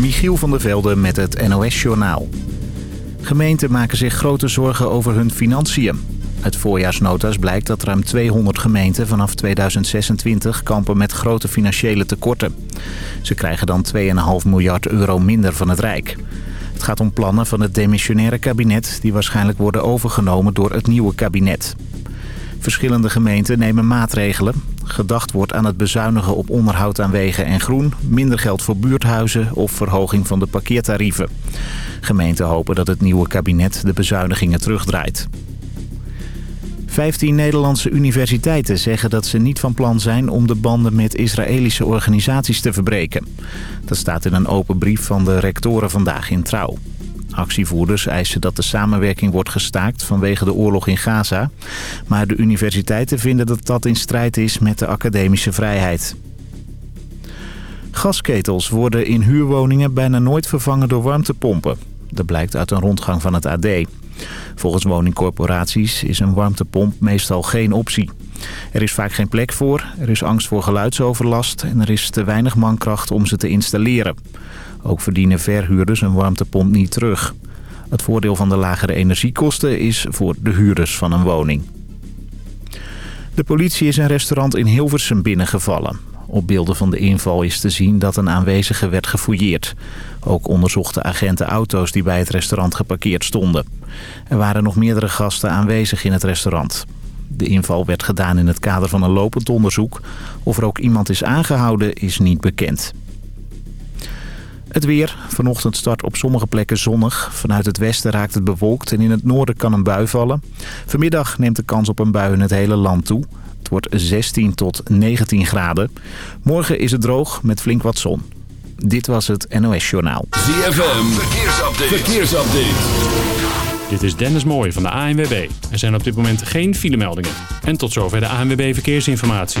Michiel van der Velde met het NOS-journaal. Gemeenten maken zich grote zorgen over hun financiën. Uit voorjaarsnota's blijkt dat ruim 200 gemeenten vanaf 2026 kampen met grote financiële tekorten. Ze krijgen dan 2,5 miljard euro minder van het Rijk. Het gaat om plannen van het demissionaire kabinet... die waarschijnlijk worden overgenomen door het nieuwe kabinet. Verschillende gemeenten nemen maatregelen. Gedacht wordt aan het bezuinigen op onderhoud aan wegen en groen... minder geld voor buurthuizen of verhoging van de parkeertarieven. Gemeenten hopen dat het nieuwe kabinet de bezuinigingen terugdraait. Vijftien Nederlandse universiteiten zeggen dat ze niet van plan zijn om de banden met Israëlische organisaties te verbreken. Dat staat in een open brief van de rectoren vandaag in Trouw. Actievoerders eisen dat de samenwerking wordt gestaakt vanwege de oorlog in Gaza. Maar de universiteiten vinden dat dat in strijd is met de academische vrijheid. Gasketels worden in huurwoningen bijna nooit vervangen door warmtepompen. Dat blijkt uit een rondgang van het AD. Volgens woningcorporaties is een warmtepomp meestal geen optie. Er is vaak geen plek voor, er is angst voor geluidsoverlast... en er is te weinig mankracht om ze te installeren. Ook verdienen verhuurders een warmtepomp niet terug. Het voordeel van de lagere energiekosten is voor de huurders van een woning. De politie is een restaurant in Hilversum binnengevallen. Op beelden van de inval is te zien dat een aanwezige werd gefouilleerd. Ook onderzochten agenten auto's die bij het restaurant geparkeerd stonden. Er waren nog meerdere gasten aanwezig in het restaurant. De inval werd gedaan in het kader van een lopend onderzoek. Of er ook iemand is aangehouden is niet bekend. Het weer. Vanochtend start op sommige plekken zonnig. Vanuit het westen raakt het bewolkt en in het noorden kan een bui vallen. Vanmiddag neemt de kans op een bui in het hele land toe. Het wordt 16 tot 19 graden. Morgen is het droog met flink wat zon. Dit was het NOS Journaal. ZFM. Verkeersupdate. Verkeersupdate. Dit is Dennis Mooij van de ANWB. Er zijn op dit moment geen filemeldingen. En tot zover de ANWB Verkeersinformatie.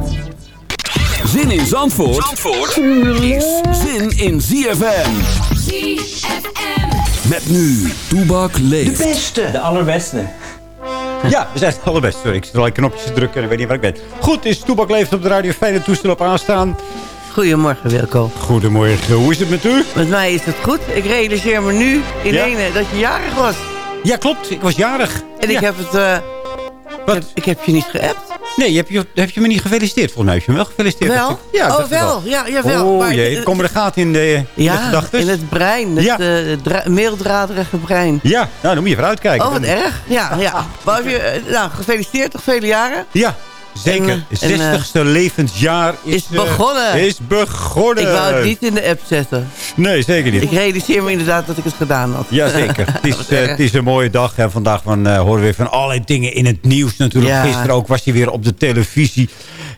Zin in Zandvoort, Zandvoort is zin in ZFM. ZFM. Met nu, Toebak leeft. De beste. De allerbeste. Ja, we zijn het allerbeste. Sorry, ik zit allerlei knopjes te drukken en ik weet niet waar ik ben. Goed, is Toebak leeft op de radio. Fijne toestel op aanstaan. Goedemorgen Wilco. Goedemorgen, hoe is het met u? Met mij is het goed. Ik realiseer me nu in Ja? ene dat je jarig was. Ja, klopt. Ik was jarig. En Ja. ik heb het... eh, Wat? heb- ik heb je niet geappt. Nee, heb je, heb je me niet gefeliciteerd? Volgens mij heb je me wel gefeliciteerd. Wel? Ja, oh, wel. Ja, jawel. Oh Maar- jee, er komen er gaten in de, in de Ja, gedachtes. in het brein. Het Ja. eh, dra- meeldraderige brein. Ja, nou dan moet je even uitkijken. Oh, wat erg. Ja, ja. Maar heb je, eh, nou, gefeliciteerd toch vele jaren. Ja, zeker. En, eh, en, 60ste levensjaar is, is eh, begonnen. is begonnen. Ik wou het niet in de app zetten. Nee, zeker niet. Ik realiseer me inderdaad dat ik het gedaan had. Jazeker. Het is, eh, het is een mooie dag. En vandaag van, eh, horen we weer van allerlei dingen in het nieuws natuurlijk. Ja. Gisteren ook was hij weer op de televisie.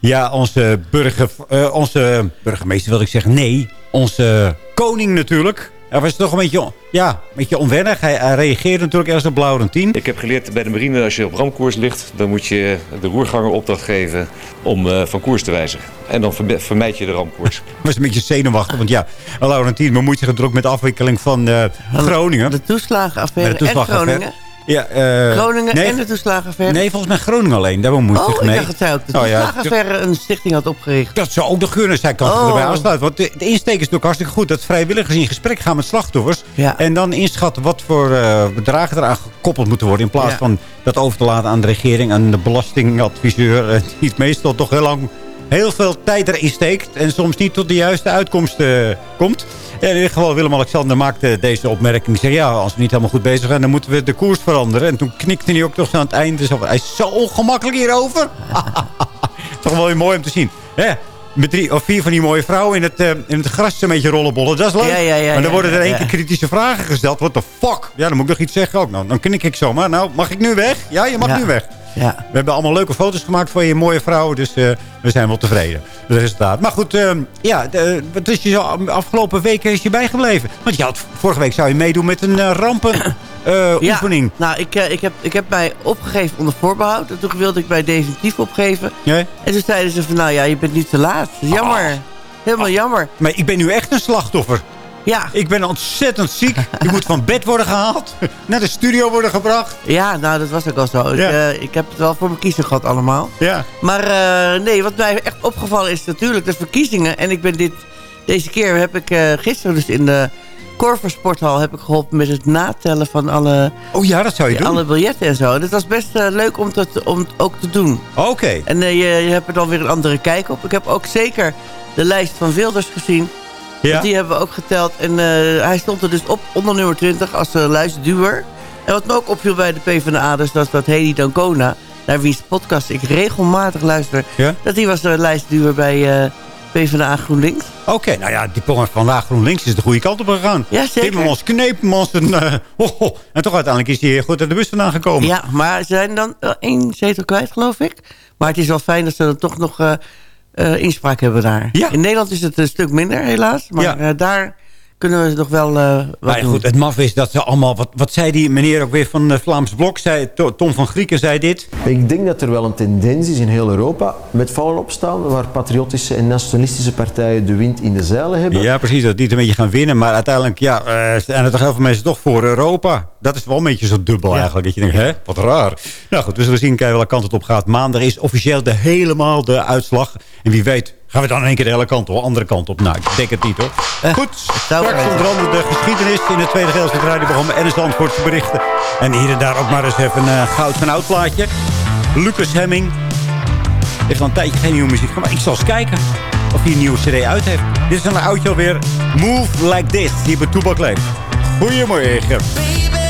Ja, onze, burger, eh, onze burgemeester wil ik zeggen. Nee, onze koning natuurlijk. Hij was toch een beetje, ja, een beetje onwennig. Hij, hij reageerde natuurlijk ergens op Laurentien. Ik heb geleerd bij de marine, als je op ramkoers ligt, dan moet je de roerganger opdracht geven om eh, van koers te wijzigen. En dan vermijd je de ramkoers. was een beetje zenuwachtig. Want ja, Laurentien bemoeit zich druk met de afwikkeling van eh, Groningen. De toeslagenaffaire Met de toeslagenaffaire. en Groningen. Ja, eh, Groningen nee, en de toeslagenaffaire. Nee, volgens mij Groningen alleen. Daar bemoeit Oh, ik mee. dacht dat ook de Oh, ja, toeslagenaffaire een stichting had opgericht. Dat zou ook nog kunnen. Zij kan Oh. erbij aansluiten. Want de, de insteek is natuurlijk hartstikke goed. Dat vrijwilligers in gesprek gaan met slachtoffers. Ja. En dan inschatten wat voor eh, bedragen eraan gekoppeld moeten worden. In plaats Ja. van dat over te laten aan de regering. Aan de belastingadviseur. eh, Die het meestal toch heel lang heel veel tijd erin steekt. En soms niet tot de juiste uitkomst eh, komt. En in ieder geval Willem-Alexander maakte deze opmerking. Zei, ja, als we niet helemaal goed bezig zijn... dan moeten we de koers veranderen. En toen knikte hij ook toch zo aan het einde. Zo van, hij is zo ongemakkelijk hierover. toch wel weer mooi om te zien. Hè? Met drie of vier van die mooie vrouwen in het, eh, in het gras een beetje rollenbollen. Dat is leuk. Ja, ja, ja, maar dan worden er één keer kritische vragen gesteld. What the fuck? Ja, dan moet ik nog iets zeggen ook. Nou, dan knik ik zomaar. Nou, mag ik nu weg? Ja, je mag nu weg. Ja. We hebben allemaal leuke foto's gemaakt van je mooie vrouw. Dus eh, we zijn wel tevreden met het resultaat. Maar goed, eh, ja, de, wat is je afgelopen weken is je bijgebleven? Want je had, vorige week zou je meedoen met een eh, rampen eh, Ja, nou, ik, ik, heb, ik heb mij opgegeven onder voorbehoud. En toen wilde ik mij definitief opgeven. En toen zeiden ze van, nou ja, je bent nu te laat. Jammer. Helemaal jammer. Maar ik ben nu echt een slachtoffer. Ja. Ik ben ontzettend ziek. Ik moet van bed worden gehaald. Naar de studio worden gebracht. ja, nou, dat was ook al zo. Ik, eh, ik heb het wel voor mijn kiezer gehad allemaal. Ja. Maar eh, nee, wat mij echt opgevallen is natuurlijk de verkiezingen. En ik ben dit, deze keer heb ik eh, gisteren dus in de Corver Sporthal heb ik geholpen met het natellen van alle, Oh ja, dat zou je doen. alle biljetten en zo. Dat was best leuk om, dat, om het ook te doen. Oké. En je, je hebt er dan weer een andere kijk op. Ik heb ook zeker de lijst van Wilders gezien. Ja. Want Die hebben we ook geteld. En eh, hij stond er dus op onder nummer 20 als uh, luisterduwer. En wat me ook opviel bij de PvdA, dus dat dat Hedy Dancona... naar wiens podcast ik regelmatig luister... Ja? dat die was de lijstduwer bij eh, PvdA GroenLinks. Oké, nou ja, die programma vandaag GroenLinks is de goede kant op gegaan. Ja, zeker. Timmermans, Kneepmans en, eh, ho, ho. en toch uiteindelijk is hij goed uit de bus vandaan gekomen. Ja, maar ze zijn dan één zetel kwijt, geloof ik. Maar het is wel fijn dat ze dan toch nog eh, eh, inspraak hebben daar. Ja. In Nederland is het een stuk minder, helaas. Maar Ja. eh, daar kunnen we nog wel eh wat Maar ja, doen. goed, het maf is dat ze allemaal... Wat, wat zei die meneer ook weer van eh, Vlaams Blok? Zei, To- Tom van Grieken zei dit. Ik denk dat er wel een tendens is in heel Europa met vallen opstaan, waar patriotische en nationalistische partijen de wind in de zeilen hebben. Ja, precies, dat die het een beetje gaan winnen. Maar uiteindelijk, ja, eh zijn er toch heel veel mensen toch voor Europa. Dat is wel een beetje zo dubbel eigenlijk. Dat je denkt, hè, wat raar. Nou goed, we zullen zien kijken welke kant het op gaat. Maandag is officieel de, helemaal de uitslag. En wie weet gaan we dan in één keer de hele kant op, andere kant op. Nou, ik denk het niet hoor. Goed, zou straks onder andere de geschiedenis in het tweede deel van het radioprogramma en de Zandvoortse berichten. En hier en daar ook maar eens even een eh, goud van oud plaatje. Lucas Hemming heeft al een tijdje geen nieuwe muziek gemaakt. Ik zal eens kijken of hij een nieuwe cd uit heeft. Dit is een oudje alweer. Move Like This, die bij Toebak leeft. Goedemorgen.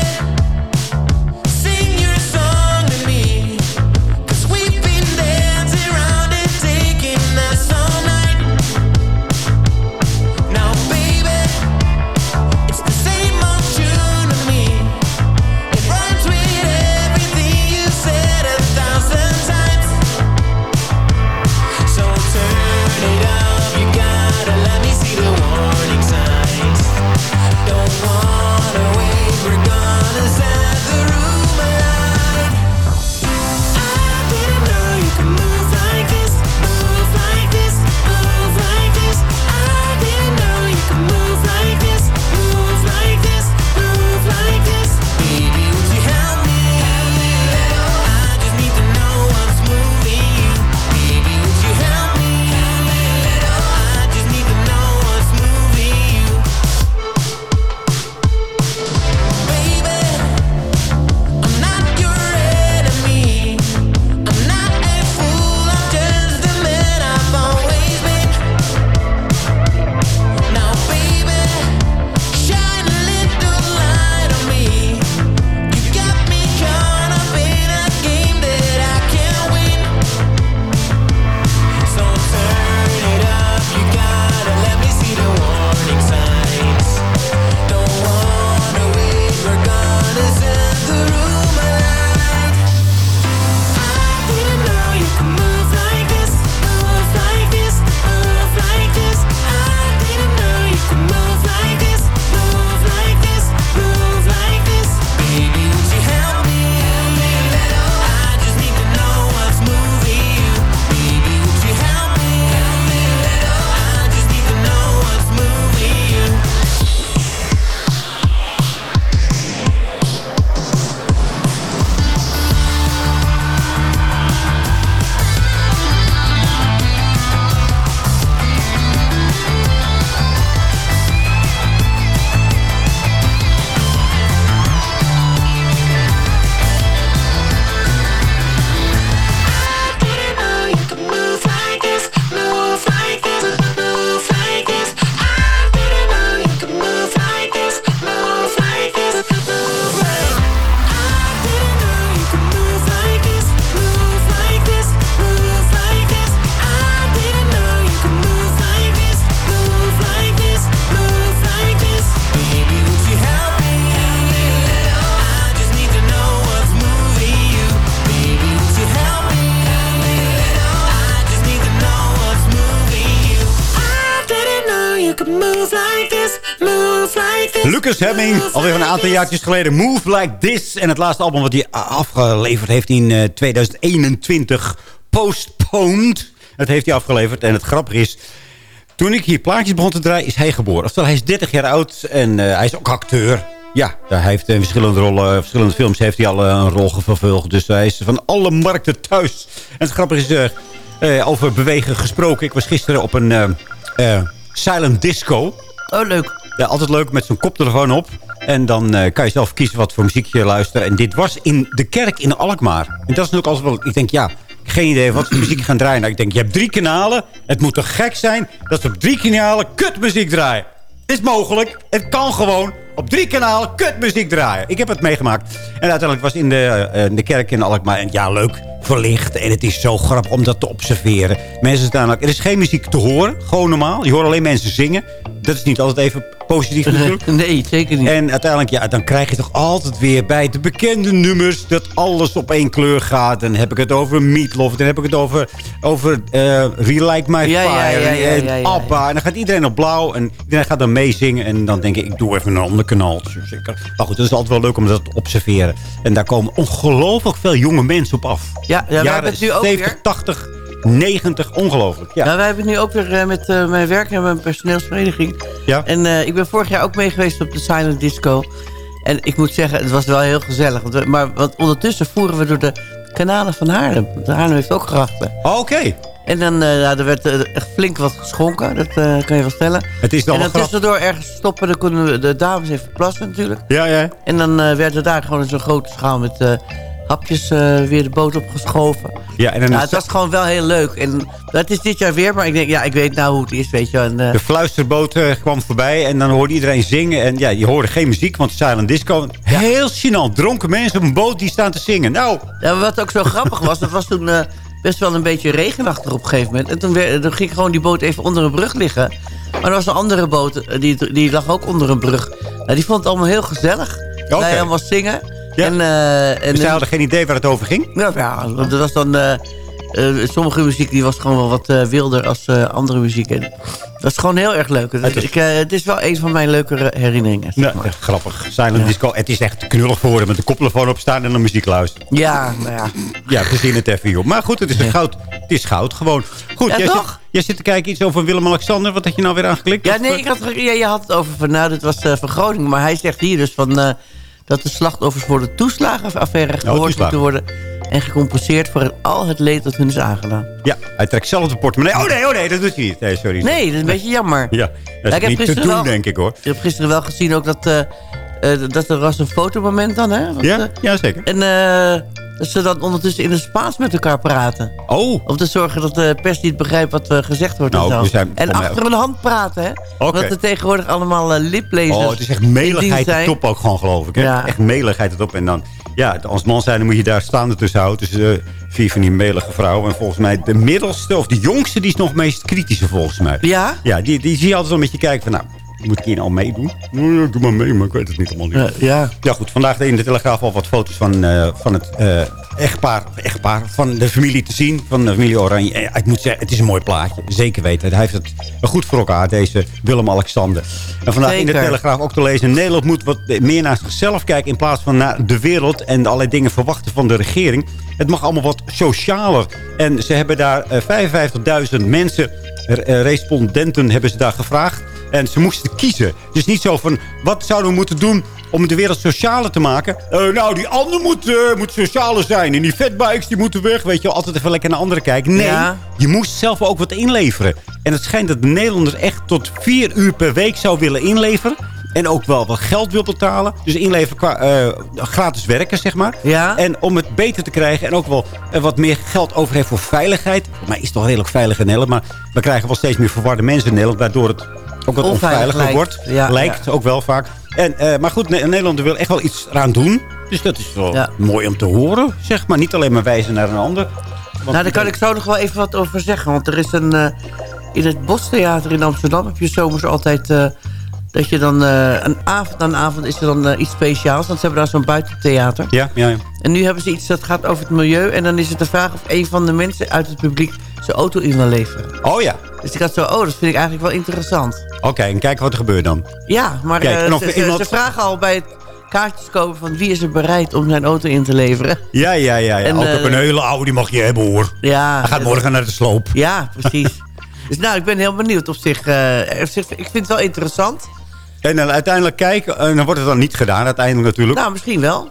Lucas Hemming, alweer een aantal jaartjes geleden. Move Like This. En het laatste album wat hij afgeleverd heeft in eh, 2021. Postponed. Dat heeft hij afgeleverd. En het grappige is... Toen ik hier plaatjes begon te draaien, is hij geboren. Oftewel, hij is 30 jaar oud en eh, hij is ook acteur. Ja, hij heeft in verschillende rollen, verschillende films heeft hij al eh, een rol vervuld. Dus hij is van alle markten thuis. En het grappige is, eh, eh, over bewegen gesproken. Ik was gisteren op een eh, eh, silent disco. Oh, leuk. Ja, altijd leuk met zo'n koptelefoon op. En dan eh, kan je zelf kiezen wat voor muziek je luistert. En dit was in de kerk in Alkmaar. En dat is natuurlijk altijd wel... Ik denk, ja, geen idee wat voor muziek gaan draaien. Nou, ik denk, je hebt drie kanalen. Het moet toch gek zijn dat ze op drie kanalen kutmuziek draaien. Is mogelijk. Het kan gewoon op drie kanalen kutmuziek draaien. Ik heb het meegemaakt. En uiteindelijk was in de, eh, in de kerk in Alkmaar. En ja, leuk. Verlicht. En het is zo grappig om dat te observeren. Mensen staan ook... Er is geen muziek te horen. Gewoon normaal. Je hoort alleen mensen zingen. Dat is niet altijd even positief natuurlijk. Nee, zeker niet. En uiteindelijk, ja, dan krijg je toch altijd weer bij de bekende nummers... dat alles op één kleur gaat. Dan heb ik het over Meatloaf. Dan heb ik het over, over We Like My Ja, Fire. ja, ja, en ABBA. En dan gaat iedereen op blauw. En iedereen gaat dan meezingen. En dan denk ik, ik doe even een ander kanaal. Maar goed, het is altijd wel leuk om dat te observeren. En daar komen ongelooflijk veel jonge mensen op af. Ja, ja wij hebben het nu ook 70, weer. 80, 90. Ongelooflijk. Ja. Nou, wij hebben het nu ook weer eh, met eh, mijn werk en mijn personeelsvereniging. Ja. En eh, ik ben vorig jaar ook mee geweest op de Silent Disco. En ik moet zeggen, het was wel heel gezellig. Want we- maar want ondertussen voeren we door de kanalen van Haarlem. Want Haarlem heeft ook grachten. Oké. En dan ja, er werd echt flink wat geschonken. Dat kan je wel stellen. Het is dan en dan tussendoor ergens stoppen. Dan konden we de dames even plassen natuurlijk. Ja, ja. En dan werd er daar gewoon zo'n grote schaal met hapjes eh, weer de boot opgeschoven. Ja, en dan het was gewoon wel heel leuk. En dat is dit jaar weer. Maar ik denk, ja, ik weet nou hoe het is, weet je. En, eh, De fluisterboot eh, kwam voorbij en dan hoorde iedereen zingen. En ja, je hoorde geen muziek, want silent disco. Heel gênant. Dronken mensen op een boot die staan te zingen. Nou, ja, wat ook zo grappig was, dat was toen best wel een beetje regenachtig op een gegeven moment. En toen, weer, toen ging gewoon die boot even onder een brug liggen. Maar er was een andere boot, die, die lag ook onder een brug. Nou, die vond het allemaal heel gezellig. Oké. Wij allemaal zingen. Ja. En, eh, en, dus zij hadden geen idee waar het over ging. Ja, ja want er was dan... eh, eh, sommige muziek die was gewoon wel wat wilder als andere muziek. En dat is gewoon heel erg leuk. Het, ik, eh, het is wel een van mijn leukere herinneringen. zeg maar. echt grappig. Silent disco. Het is echt knullig voor hem met de koptelefoon op staan en dan muziek luisteren. Ja, nou ja. Ja, verzin het even, joh. Maar goed, het is een goud. Het is goud, gewoon. Goed, Ja, jij, toch? Zit, jij zit te kijken iets over Willem-Alexander. Wat had je nou weer aangeklikt? Ja, nee, ik had, ja, je had het over van, nou, dit was van Groningen. Maar hij zegt hier dus van, dat de slachtoffers voor de toeslagenaffaire gehoord toeslagen. moeten worden. En gecompenseerd voor het- al het leed dat hun is aangedaan. Ja, hij trekt zelf de portemonnee. Oh nee, oh nee, dat doet hij niet. Nee, sorry. Nee, dat is een beetje jammer. Ja, dat ik is heb niet te doen, wel- denk ik, hoor. Ik heb gisteren wel gezien ook dat, eh, eh, dat er was een fotomoment dan, hè? Want, Ja, eh, ja zeker. En eh, dat ze dan ondertussen in het Spaans met elkaar praten. Oh, Om te zorgen dat de pers niet begrijpt wat er gezegd wordt. Nou, en zo. zijn achter hun hand praten, hè? Oké. Omdat er tegenwoordig allemaal eh, liplezers Oh, het is echt meligheid de top ook gewoon, geloof ik. Hè? Ja. Echt meligheid de top. En dan, ja, als man zijn, dan moet je daar staande tussen houden. Tussen eh, vier van die melige vrouwen. En volgens mij de middelste, of de jongste, die is nog meest kritische volgens mij. Ja? Ja, die, die zie je altijd wel met je kijken van, nou, moet ik hier nou meedoen? Nou ja, doe maar mee, maar ik weet het niet allemaal niet. Ja, ja. Ja goed, vandaag in de Telegraaf al wat foto's van, eh, van het eh, echtpaar, echtpaar, van de familie te zien. Van de familie Oranje. En ik moet zeggen, het is een mooi plaatje. Zeker weten. Hij heeft het goed voor elkaar, deze Willem-Alexander. En vandaag in de. Telegraaf ook te lezen. Nederland moet wat meer naar zichzelf kijken in plaats van naar de wereld. En allerlei dingen verwachten van de regering. Het mag allemaal wat socialer. En ze hebben daar eh, 55.000 mensen, eh, respondenten hebben ze daar gevraagd. En ze moesten kiezen. Dus niet zo van, wat zouden we moeten doen om de wereld socialer te maken? Eh, nou, die ander moet, eh, moet socialer zijn. En die fatbikes, die moeten weg. Weet je, altijd even lekker naar anderen kijken. Nee, Ja. je moest zelf ook wat inleveren. En het schijnt dat de Nederlanders echt tot vier uur per week zou willen inleveren. En ook wel wat geld wil betalen. Dus inleveren qua eh, gratis werken, zeg maar. Ja. En om het beter te krijgen en ook wel wat meer geld over heeft voor veiligheid. Mij is het toch redelijk veilig in Nederland. Maar we krijgen wel steeds meer verwarde mensen in Nederland. Waardoor het ook wat Onveilig onveiliger lijkt. wordt. Ja, lijkt ja. ook wel vaak. En, eh, maar goed, Ne- Nederland wil echt wel iets eraan doen. Dus dat is wel Ja. mooi om te horen, zeg maar. Niet alleen maar wijzen naar een ander. Want Nou, daar kan ik zo nog wel even wat over zeggen. Want er is een... eh, in het Bostheater in Amsterdam heb je zomers altijd... eh, dat je dan eh, een avond aan avond is er dan eh, iets speciaals. Want ze hebben daar zo'n buitentheater. Ja, ja, ja. En nu hebben ze iets dat gaat over het milieu. En dan is het de vraag of een van de mensen uit het publiek zijn auto in wil leveren. Oh ja. Dus ik had zo, oh, dat vind ik eigenlijk wel interessant. Oké, en kijken wat er gebeurt dan. Ja, maar Kijk, eh, ze, ze- iemand- ze vragen al bij het kaartjes kopen van wie is er bereid om zijn auto in te leveren. Ja, ja, ja. ja. En, Ook op een hele oude, die mag je hebben hoor. Ja, Hij gaat morgen naar de sloop. Ja, precies. dus nou, ik ben heel benieuwd op zich- ik vind het wel interessant. En dan uiteindelijk kijken, en dan wordt het dan niet gedaan uiteindelijk natuurlijk. Nou, misschien wel.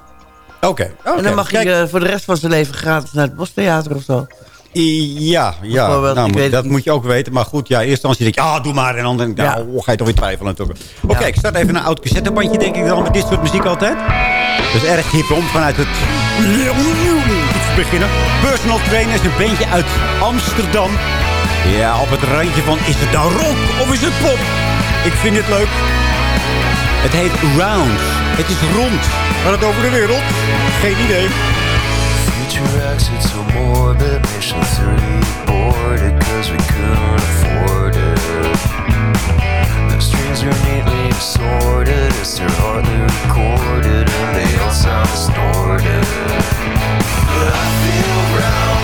Oké. en dan mag Kijk, je eh, voor de rest van zijn leven gratis naar het Bostheater of zo. Ja, ja. Nou, moet- dat moet je ook weten. Maar goed, ja, eerst instantie denk je, ah, doe maar. En dan denk ik, nou, ga je toch weer twijfelen. Oké, Ja. ik start even een oud cassettebandje, denk ik dan, met dit soort muziek altijd. Dat is erg hip om vanuit het... Beginnen. Personal Trainer is een bandje uit Amsterdam. Ja, op het randje van, is het nou rock of is het pop? Ik vind het leuk. Het heet Round. Het is rond. Gaat het over de wereld? Geen idee. Future exits so morbid, mission 3 boarded cause we couldn't afford it. The are neatly assorted as recorded and I feel round,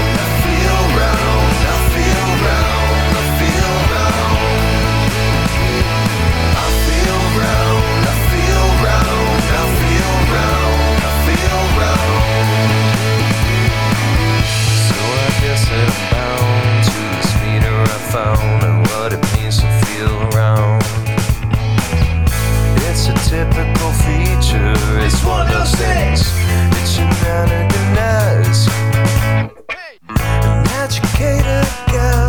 found and what it means to feel around. It's a typical feature, it's one of those things. It's shenanigans. An educated guess.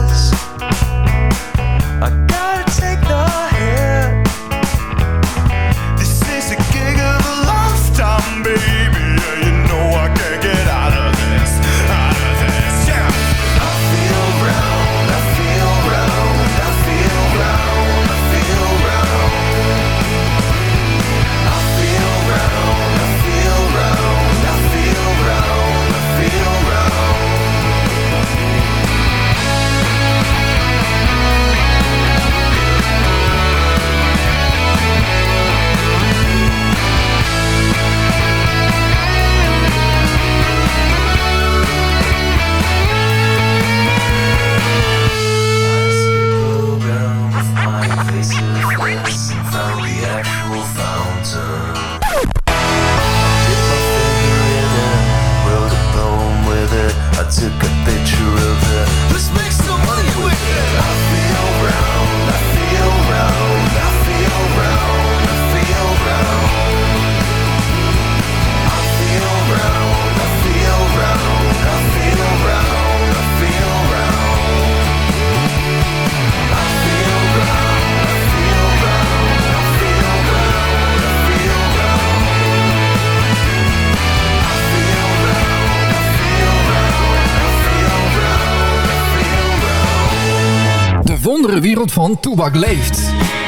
Van Toebak leeft.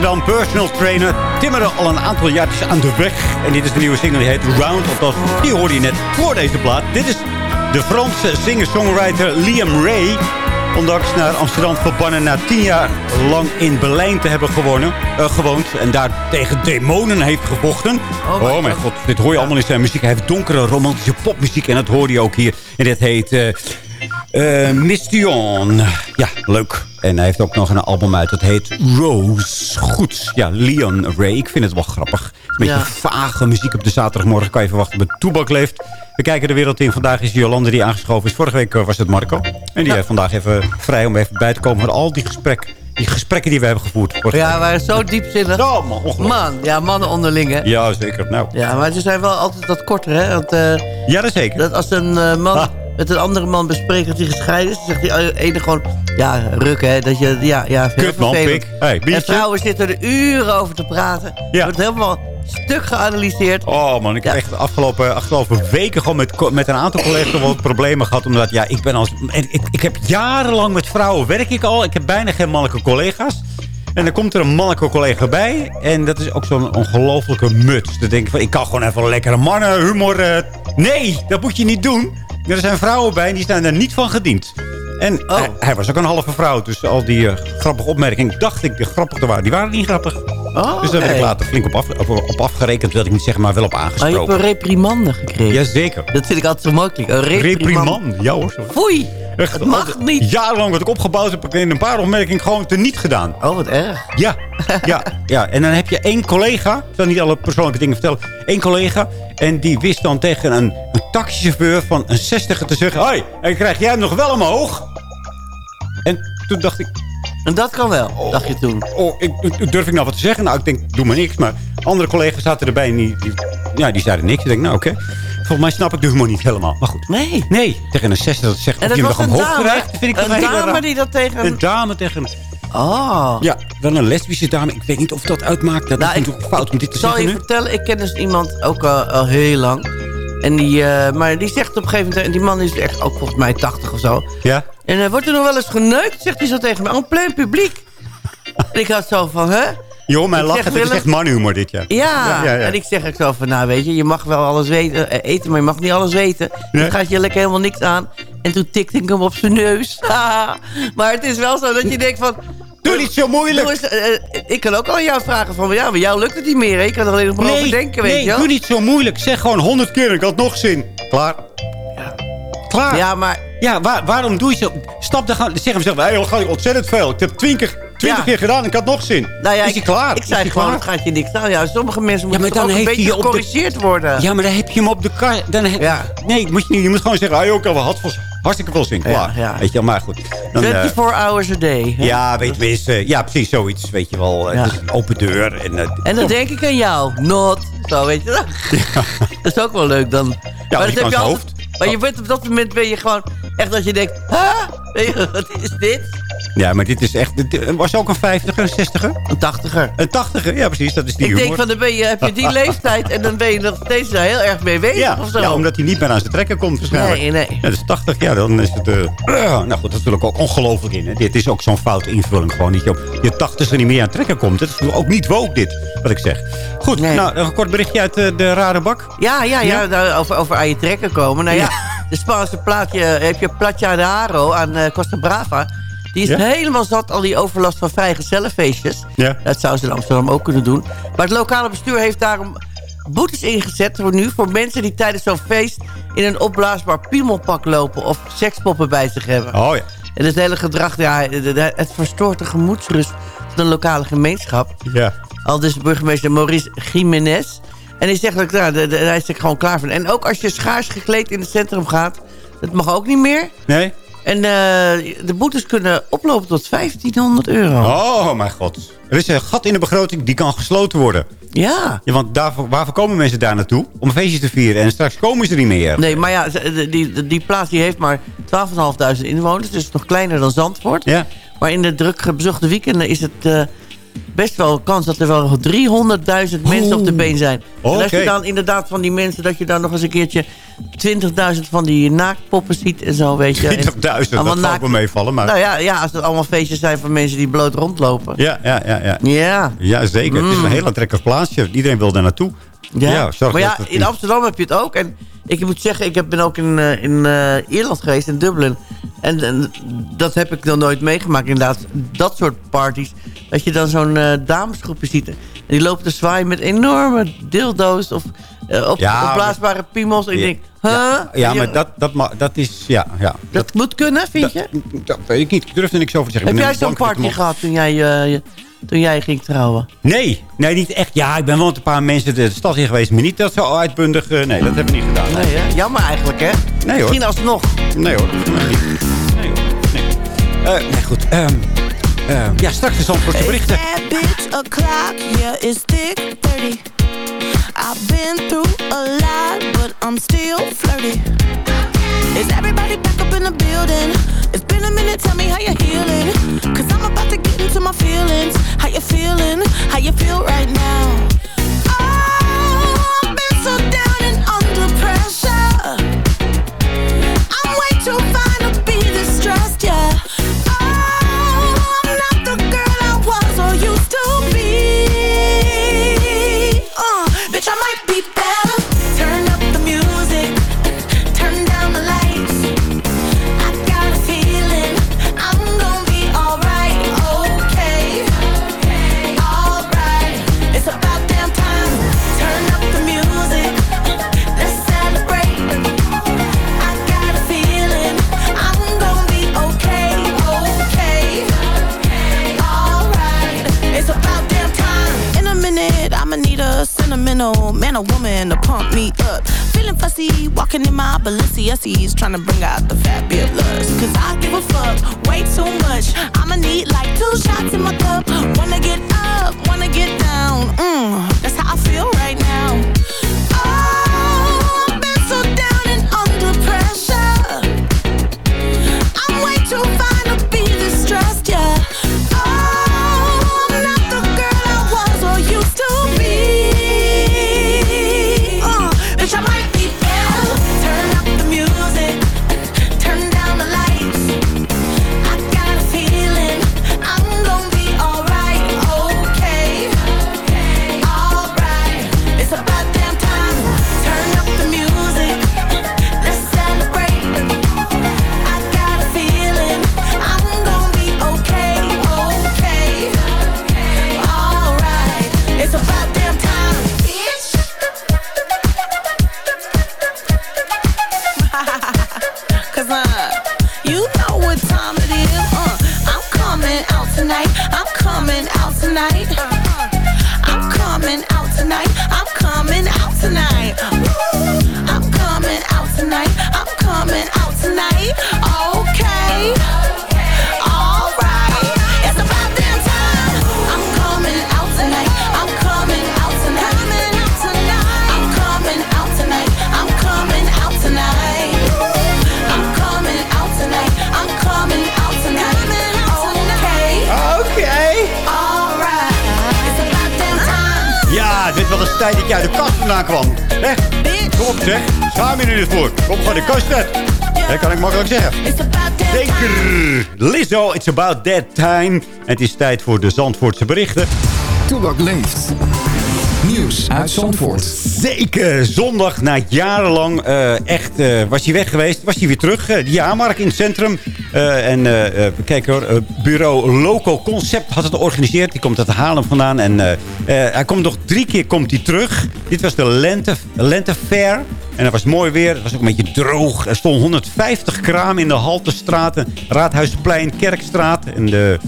Amsterdam, personal trainer. Timmeren al een aantal jaartjes aan de weg. En dit is de nieuwe single, die heet Round. Althans, die hoorde je net voor deze plaat. Dit is de Franse singer-songwriter Liam Ray. Ondanks naar Amsterdam verbannen na tien jaar lang in Berlijn te hebben gewonnen, eh, gewoond. En daar tegen demonen heeft gevochten. Oh, mijn god, dit hoor je allemaal in zijn muziek. Hij heeft donkere romantische popmuziek en dat hoor je ook hier. En dit heet... eh, Mission. Ja, leuk. En hij heeft ook nog een album uit. Dat heet Rose. Goed. Ja, Leon Ray. Ik vind het wel grappig. Een beetje Ja. vage muziek op de zaterdagmorgen. Kan je verwachten bij Toebak leeft. We kijken de wereld in. Vandaag is Jolande die aangeschoven is. Vorige week eh, was het Marco. En die heeft vandaag even vrij om even bij te komen van al die, gesprek, die gesprekken die we hebben gevoerd. Ja, we waren zo diepzinnig. Oh, man. Man, ja, mannen onderling, hè. Ja, zeker. Nou, Ja, maar ze zijn wel altijd wat korter, hè. Want, eh, ja, dat zeker. dat als een eh, man. Met een andere man bespreekt dat hij gescheiden is... dan zegt die ene gewoon, ja, ruk, hè. Dat je, ja, ja, Kut man, pik. Hey, En vrouwen zitten er uren over te praten. Ja. wordt helemaal stuk geanalyseerd. Oh man, ik heb Ja. echt de afgelopen, afgelopen weken gewoon met, met een aantal collega's wel problemen gehad. Omdat ja, ik ben als. Ik, ik heb jarenlang met vrouwen werk ik al. Ik heb bijna geen mannelijke collega's. En dan komt er een mannelijke collega bij. En dat is ook zo'n ongelofelijke muts. Dan denk ik van, ik kan gewoon even lekkere mannenhumor. eh nee, dat moet je niet doen. Er zijn vrouwen bij en die zijn er niet van gediend. En Oh. hij, hij was ook een halve vrouw. Dus al die eh, grappige opmerkingen, dacht ik, die grappig te waren, die waren niet grappig. Oh, Dus daar ben ik later flink op, af, op, op afgerekend, wil ik niet zeggen, maar wel op Maar je hebt aangesproken. een reprimande gekregen. Jazeker. Dat vind ik altijd zo klinken. Een reprimande. Reprimand. Ja hoor. sorry. Foei, Echt, het mag altijd- niet. Jarenlang wat ik opgebouwd heb, heb ik in een paar opmerkingen gewoon teniet gedaan. Oh, wat erg. Ja, ja, ja. En dan heb je één collega, ik zal niet alle persoonlijke dingen vertellen. Eén collega, en die wist dan tegen een, een taxichauffeur van een zestiger te zeggen... Hoi, en krijg jij hem nog wel omhoog? En toen dacht ik, En dat kan wel, dacht je toen. oh, ik, durf ik nou wat te zeggen? Nou, ik denk, doe maar niks. Maar andere collega's zaten erbij en die, die, ja, die zeiden niks. Ik denk, nou oké. Volgens mij snap ik de humor niet helemaal. Maar goed. Nee. Nee, tegen een zesde dat zegt dat je hem nog omhoog dame. krijgt. Vind ik Een dame raar. die dat tegen... Een dame tegen... Oh. Ja, wel een lesbische dame. Ik weet niet of dat uitmaakt. Dat Nou, is natuurlijk fout om dit te zal zeggen je nu. vertellen, ik ken dus iemand ook al, al heel lang. En die, eh, maar die zegt op een gegeven moment... en die man is echt ook volgens mij 80 of zo. Ja? En eh, wordt er nog wel eens geneukt, zegt hij zo tegen mij. Op plein publiek. en ik had zo van, hè? Joh, mijn Ik lachen, het is echt manhumor dit jaar. Ja. Ja, ja, ja. en ik zeg ook zo van, nou weet je, je mag wel alles weten, eh, eten, maar je mag niet alles weten. Nee. Het gaat je lekker helemaal niks aan. En toen tikte ik hem op zijn neus. maar het is wel zo dat je denkt van... Doe niet zo moeilijk. Eens, eh, eh, ik kan ook al aan jou vragen van, ja, maar jou lukt het niet meer. hè? Ik kan er alleen nog maar over denken, weet nee, je wel. doe niet zo moeilijk. Zeg gewoon honderd keer ik had nog zin. Klaar. Klaar. Ja, maar Ja, waar- waarom doe je zo? Stap dan gaan. Zeg hem zelf. Hé, ga ik ontzettend veel. Ik heb twintig, twintig Ja. keer gedaan en ik had nog zin. nou ja, is hij ik- klaar? Ik zei gewoon, het gaat je niks aan. Ja, sommige mensen Ja, moeten maar toch dan ook een beetje de- gecorrigeerd worden. Ja, maar dan heb je hem op de kar. Dan heb... Ja. Nee, moet je, niet, je moet gewoon zeggen. Hij ook al had vol- hartstikke veel zin. Klaar. Ja, ja. Weet je wel, maar goed. Dan, eh, 24 hours a day. hè? ja, weet je, eh, ja, precies zoiets. Weet je wel. eh, Ja. Een open deur. En, eh, En dan denk ik aan jou. Not. Zo, weet je dat? Dat is ook wel leuk dan. maar dat heb je altijd. Maar je bent op dat moment ben je gewoon echt dat je denkt, je, wat is dit? Ja, maar dit is echt... dit- eh, was ook een 50er, een 60er? Een tachtiger. Een 80er, ja precies. Dat is die Ik denk van, dan ben je, heb je die leeftijd en dan ben je nog steeds daar heel erg mee bezig Ja, of zo. ja, omdat hij niet meer aan zijn trekken komt waarschijnlijk. Nee, nee. Ja, dat is 80, ja, dan is het... eh, nou goed, dat is natuurlijk ook ongelooflijk in. Hè. Dit is ook zo'n foute invulling. Gewoon dat je op je 80 niet meer aan trekken komt. Dat is ook niet woke dit, wat ik zeg. Goed, Nee. nou, een kort berichtje uit eh, de rare bak. Ja, ja, ja, Ja? nou, over, over aan je trekken komen. Nou ja, de Spaanse plaatje, heb je Platja de Haro aan Costa Brava. Die is Ja? helemaal zat, al die overlast van vrijgezellenfeestjes. Ja. Dat zou ze in Amsterdam ook kunnen doen. Maar het lokale bestuur heeft daarom boetes ingezet voor nu... voor mensen die tijdens zo'n feest in een opblaasbaar piemelpak lopen... of sekspoppen bij zich hebben. Oh ja. En het hele gedrag, ja, het verstoort de gemoedsrust van de lokale gemeenschap. Ja. Al dus burgemeester Maurice Jiménez. En hij zegt ook, nou, hij is er gewoon klaar van. En ook als je schaars gekleed in het centrum gaat, dat mag ook niet meer. Nee? En eh, de boetes kunnen oplopen tot 1500 euro. Oh, mijn god. Er is een gat in de begroting, die kan gesloten worden. Ja. Ja, want daarvoor, waarvoor komen mensen daar naartoe? Om een feestje te vieren. En straks komen ze er niet meer. Nee, maar ja, die, die plaats die heeft maar 12.500 inwoners. Dus nog kleiner dan Zandvoort. Ja. Maar in de druk bezochte weekenden is het... eh, best wel kans dat er wel 300.000 mensen op de been zijn. En als je dan inderdaad van die mensen... dat je dan nog eens een keertje 20.000 van die naaktpoppen ziet en zo, weet je. 20.000, En dat meevallen. Maar... Nou ja, ja, als het allemaal feestjes zijn van mensen die bloot rondlopen. Ja, ja, ja. Ja, Ja. ja zeker. Het is een heel aantrekkelijk plaatsje. Iedereen wil daar naartoe. Mm. Ja, zorg maar ja, in Amsterdam heb je het ook. En ik moet zeggen, ik ben ook in, eh, in eh, Ierland geweest, in Dublin. En, en dat heb ik nog nooit meegemaakt, inderdaad. Dat soort parties. Dat je dan zo'n eh, damesgroepje ziet. En die lopen te zwaaien met enorme dildo's of eh, op, Ja, opblaasbare piemels. En ik Ja, denk, huh? Ja, je- maar dat, dat, dat is... Ja, ja. dat moet kunnen, vind je? Dat weet ik niet. Ik durf er niks over te zeggen. Heb jij zo'n party gehad toen jij, je- toen jij ging trouwen? Nee, nee, niet echt. Ja, ik ben wel met een paar mensen de stad in geweest. Maar niet dat zo uitbundig. eh, nee, dat hebben we niet gedaan. Nee, hè? Jammer eigenlijk, hè? Nee hoor. Misschien alsnog. Nee hoor. Nee, niet. nee hoor. Nee. Eh, nee, goed. Ehm, ehm, ja, straks de Zandvoortse berichten. That bitch o'clock, yeah, it's thick 30. I've been through a lot, but I'm still flirty. Is everybody back up in the building? It's been a minute, tell me how you're healing. Cause I'm about to get into my feelings. How you feeling? How you feel right now? Sentimental man or woman to pump me up. Feeling fussy, walking in my Balenciennes, trying to bring out the fabulous. Cause I give a fuck way too much. I'ma need like two shots in my cup. Wanna get up, wanna get down. Mm, that's how I feel right now. Oh, I've been so down and under pressure. I'm way too uit de kast vandaan kwam. Hè? Kom op zeg. Schaam je nu voor. Kom van de kast uit. Dat kan ik makkelijk zeggen. Zeker. Lizzo, it's about that time. En het is tijd voor de Zandvoortse berichten. Toebak leeft. Nieuws uit Zandvoort. Zeker. Zondag, na jarenlang eh, echt eh, was hij weg geweest. Was hij weer terug. Eh, de jaarmarkt in het centrum. Eh, en eh eh, kijk hoor, eh, bureau Loco Concept had het georganiseerd. Die komt uit Haarlem vandaan. En eh, eh, hij komt nog drie keer komt hij terug. Dit was de lente, lente fair. En het was mooi weer. Het was ook een beetje droog. Er stonden 150 kramen in de Haltestraat. Raadhuisplein, Kerkstraat. En de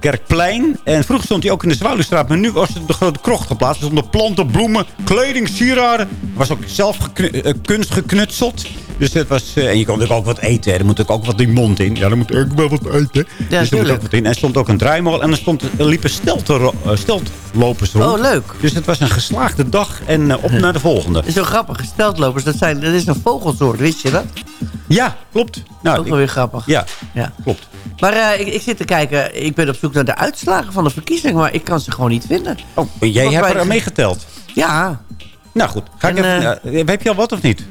Kerkplein. En vroeger stond hij ook in de Zwaluwstraat. Maar nu was het de grote krocht geplaatst. Er stonden planten, bloemen, kleding, sieraden. Er was ook zelf geknu- eh, kunst geknutseld. Dus het was, eh, en je kon natuurlijk ook wat eten. Hè. Er moet ook wat in je mond in. Ja, er moet ook wel wat eten. dus er moet ook wat in. En er stond ook een draaimolen. En er, stond, er liepen eh, steltlopers rond. Oh, leuk. Dus het was een geslaagde dag. En eh, op naar de volgende. Dat is zo grappig. Steltlopers, dat, zijn, dat is een vogelsoort, wist je dat? Ja, klopt. Nou, ook ik- wel weer grappig. Ja, Ja. klopt. Maar ik, ik zit te kijken, ik ben op zoek naar de uitslagen van de verkiezingen, maar ik kan ze gewoon niet vinden. Oh, jij hebt er meegeteld. Ja. Nou goed, ga ik En, even, heb je al wat of niet?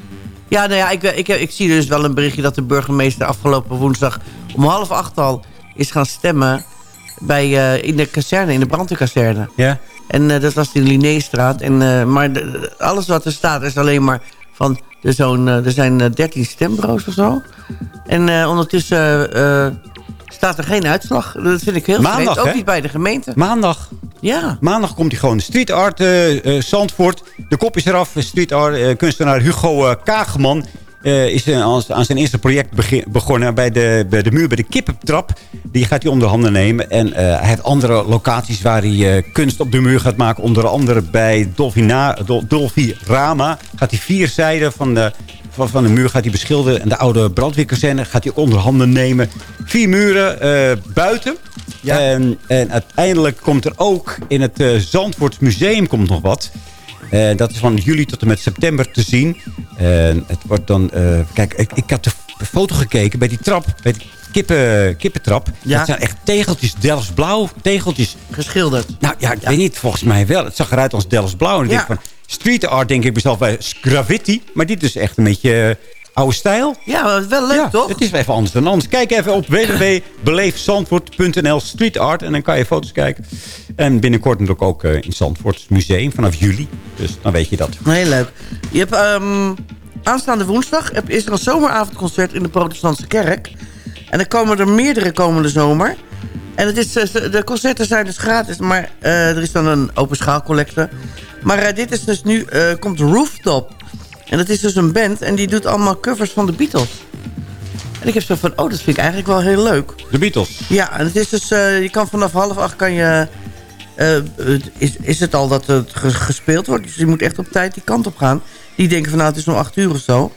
Ja, nou ja, ik, ik, ik zie dus wel een berichtje dat de burgemeester afgelopen woensdag om half acht al is gaan stemmen bij, eh, in de kazerne, in de brandweerkazerne. Ja. En eh, dat was in Linnéestraat. En, eh, maar de- alles wat er staat is alleen maar van... Er, zo'n, eh, er zijn eh, 13 stembureaus of zo. En eh, ondertussen eh, staat er geen uitslag. Dat vind ik heel Maandag, vreemd. Ook hè? niet bij de gemeente. Maandag. Ja. Maandag komt hij gewoon. Street art eh, Zandvoort. De kop is eraf. Street art eh, kunstenaar Hugo Kageman. eh, is aan, aan zijn eerste project begonnen bij de, bij de muur, bij de kippentrap. Die gaat hij onder handen nemen. En eh, hij heeft andere locaties waar hij kunst op de muur gaat maken. Onder andere bij Dolfina, Dol, Dolfirama gaat hij vier zijden van de, van, van de muur gaat hij beschilderen. En de oude brandweerkazerne gaat hij ook onder handen nemen. Vier muren eh, buiten. En, en uiteindelijk komt er ook in het eh Zandvoorts Museum komt nog wat. Eh, dat is van juli tot en met september te zien. En het wordt dan... kijk, ik, ik had de foto gekeken bij die trap. Bij die kippen, kippentrap. Ja. Dat zijn echt tegeltjes Delfts blauw. Tegeltjes. Geschilderd. Nou ja, ik weet niet. Volgens mij wel. Het zag eruit als Delfts blauw. En ik Ja. denk van... Street art denk ik mezelf bij graffiti. Maar dit is echt een beetje eh, oude stijl. Ja, wel leuk Ja, toch? Het is wel even anders dan anders. Kijk even op www.zandvoort.nl street art. En dan kan je foto's kijken. En binnenkort natuurlijk ook eh, in Zandvoort Museum vanaf juli. Dus dan weet je dat. Heel leuk. Je hebt, ehm, aanstaande woensdag heb- is er een zomeravondconcert in de protestantse kerk. En er komen er meerdere komende zomer. En het is, eh, de concerten zijn dus gratis, maar eh, er is dan een open schaalcollecte. Maar eh, dit is dus nu, eh, komt Rooftop. En dat is dus een band en die doet allemaal covers van de Beatles. En ik heb zo van, oh, dat vind ik eigenlijk wel heel leuk. De Beatles. Ja, en het is dus, je kan vanaf half acht kan je, is, is het al dat het ge- gespeeld wordt. Dus je moet echt op tijd die kant op gaan. Die denken van nou het is nog acht uur of zo.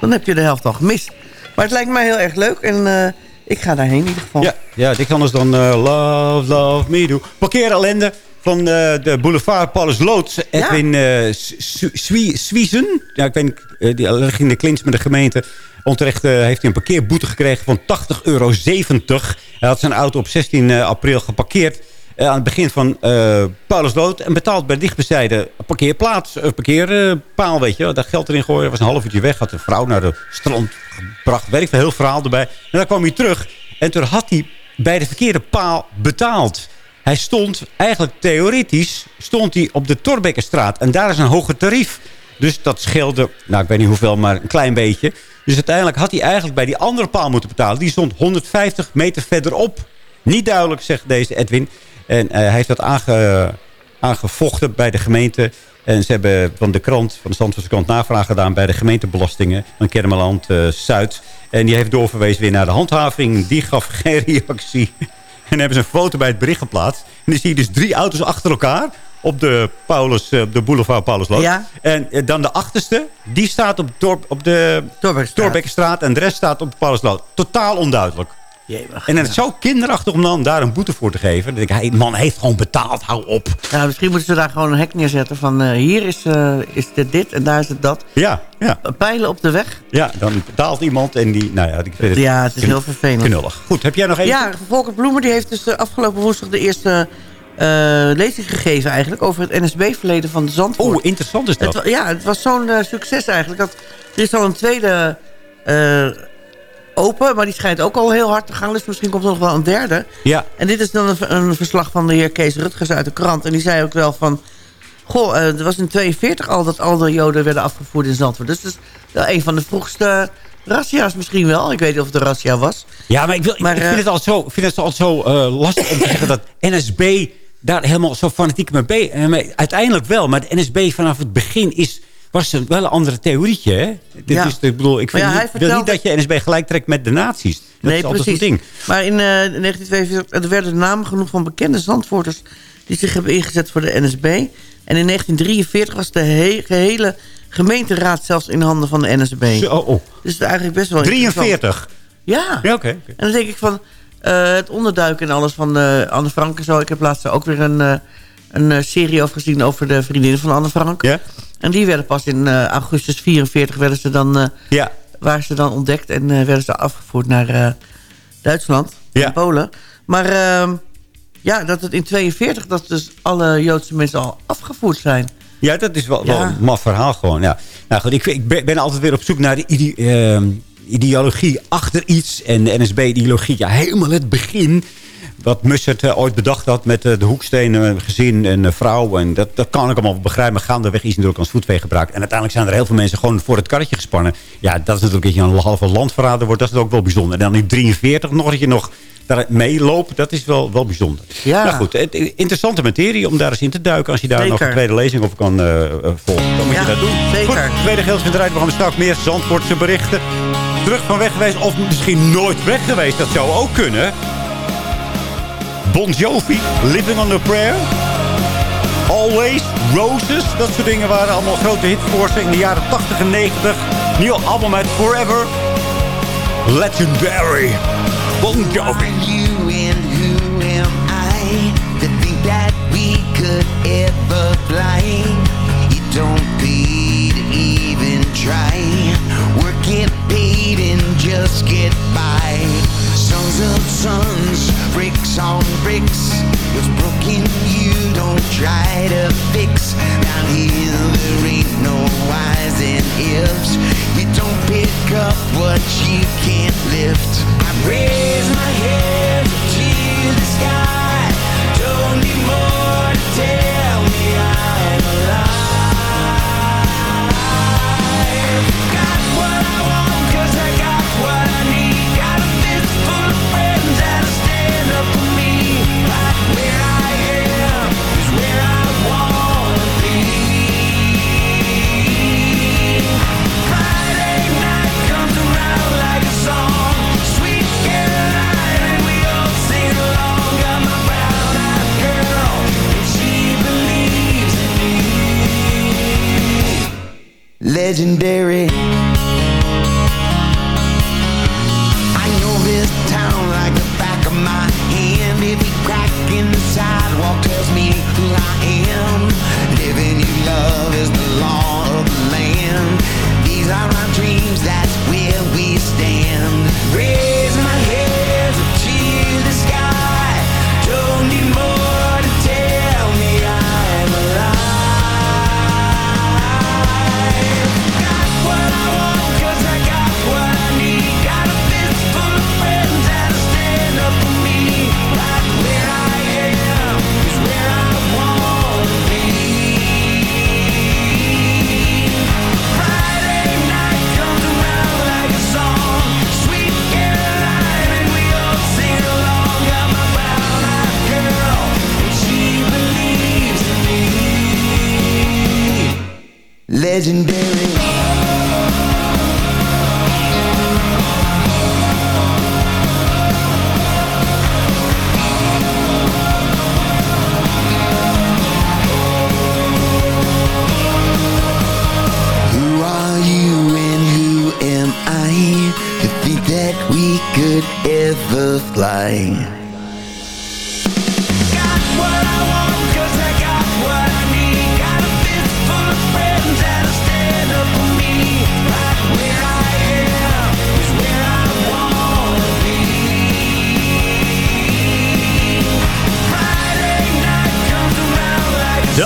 Dan heb je de helft al gemist. Maar het lijkt mij heel erg leuk en ik ga daarheen in ieder geval. Ja, ja niks anders dan eh, Love, Love Me Do. Parkeer ellende van eh, de boulevard Paulus Loods. Edwin eh, Su- Swie- Swiezen. Ja, ik weet eh, die ligt in de klins met de gemeente. Onterecht eh, heeft hij een parkeerboete gekregen van 80,70 euro. Hij had zijn auto op 16 april geparkeerd. Eh, aan het begin van eh Paulus Lood. En betaald bij de dichtbezijde parkeerplaats. Een parkeerpaal, weet je. Daar geld erin gooien. Was een half uurtje weg. Had een vrouw naar de strand gebracht. Veel, heel verhaal erbij. En dan kwam hij terug. En toen had hij bij de verkeerde paal betaald. Hij stond, eigenlijk theoretisch, stond hij op de Torbekkenstraat. En daar is een hoger tarief. Dus dat scheelde, nou ik weet niet hoeveel, maar een klein beetje. Dus uiteindelijk had hij eigenlijk bij die andere paal moeten betalen. Die stond 150 meter verderop. Niet duidelijk, zegt deze Edwin. En eh, hij heeft dat aange, aangevochten bij de gemeente. En ze hebben van de krant, van de Zandvoortse krant, navraag gedaan bij de gemeentebelastingen van Kermeland eh, Zuid. En die heeft doorverwezen weer naar de handhaving. Die gaf geen reactie. En hebben ze een foto bij het bericht geplaatst. En dan zie je dus drie auto's achter elkaar op de, Paulus, eh, op de boulevard Paulusloot. Ja. En dan de achterste, die staat op, dorp, op de Torbekkenstraat. En de rest staat op de Paulusloot. Totaal onduidelijk. En het is zo kinderachtig om dan daar een boete voor te geven. Dan denk ik, hey, man heeft gewoon betaald, hou op. Nou, misschien moeten ze daar gewoon een hek neerzetten van eh, hier is, eh, is dit dit en daar is het dat. Ja, ja. Pijlen op de weg. Ja, dan betaalt iemand en die... Nou ja, ik vind het, Ja, het is heel vervelend. Knullig. Goed, heb jij nog één? Ja, Volker Bloemer die heeft dus eh, afgelopen woensdag de eerste eh, lezing gegeven eigenlijk... over het NSB-verleden van de Zandvoort. Oh, interessant is dat. Het, ja, het was zo'n eh, succes eigenlijk. Dat, er is al een tweede eh, open, maar die schijnt ook al heel hard te gaan. Dus misschien komt er nog wel een derde. Ja. En dit is dan een, een verslag van de heer Kees Rutgers uit de krant. En die zei ook wel van... Goh, eh, er was in 42 al dat al de joden werden afgevoerd in Zandvoort. Dus dat is wel een van de vroegste razzia's misschien wel. Ik weet niet of het een razzia was. Ja, maar ik, wil, ik- Maar, ik eh, vind het altijd zo, vind het altijd zo lastig om te zeggen dat NSB daar helemaal zo fanatiek mee eh, mee- Uiteindelijk wel, maar de NSB vanaf het begin is, was een, wel een andere theorietje. Hè? Dit Ja. is, ik bedoel, ik vind ja, niet, wil niet dat je NSB gelijk trekt met de nazi's. Dat nee, is altijd precies. zo'n ding. Maar in eh, 1942 er werden namen genoemd van bekende Zandvoorters... die zich hebben ingezet voor de NSB. En in 1943 was de he- gehele gemeenteraad zelfs in handen van de NSB. Zo, oh. Dus het is eigenlijk best wel interessant. 43. Ja. Ja, oké. En dan denk ik van eh, het onderduiken en alles van eh, Anne Frank en zo. Ik heb laatst ook weer een, eh, een eh, serie over gezien over de vriendinnen van Anne Frank. Ja? En die werden pas in eh, augustus 44 werden ze dan, eh, Ja. waren ze dan ontdekt en eh, werden ze afgevoerd naar Duitsland Ja. en Polen. Maar ehm, ja, dat het in 42 dat dus alle Joodse mensen al afgevoerd zijn. Ja, dat is wel, wel een maf verhaal gewoon. Ja. Nou goed, ik, ik ben altijd weer op zoek naar de ide- ehm, ideologie achter iets. En de NSB-ideologie, ja, helemaal het begin. Wat Mussert eh, ooit bedacht had met eh, de hoekstenen, gezin en eh, vrouw. En dat, dat kan ik allemaal begrijpen. Maar gaandeweg is natuurlijk als voetweg gebruikt. En uiteindelijk zijn er heel veel mensen gewoon voor het karretje gespannen. Ja, dat is natuurlijk dat je een halve landverrader wordt. Dat is ook wel bijzonder. En dan in 43 nog dat je nog daar meeloopt. Dat is wel, wel bijzonder. Ja. Nou goed, het, interessante materie om daar eens in te duiken. Als je daar nog een tweede lezing over kan volgen. Dan moet Ja, je dat doen. zeker. Goed, tweede gedeelte van de rijprogramma straks meer Zandvoortse berichten. Terug van weg geweest of misschien nooit weg geweest. Dat zou ook kunnen. Bon Jovi, Living on a Prayer. Always, Roses. Dat soort dingen waren allemaal grote hits voor ze in de jaren 80 en 90. Nieuw album uit Forever. Legendary. Bon Jovi. you and who am I think that we could ever fly? You don't pay to even try. Work get paid and just get by. Sons of sons, bricks on bricks. What's broken you don't try to fix. Down here there ain't no whys and ifs. You don't pick up what you can't lift. I raise my head to the sky. Legendary. De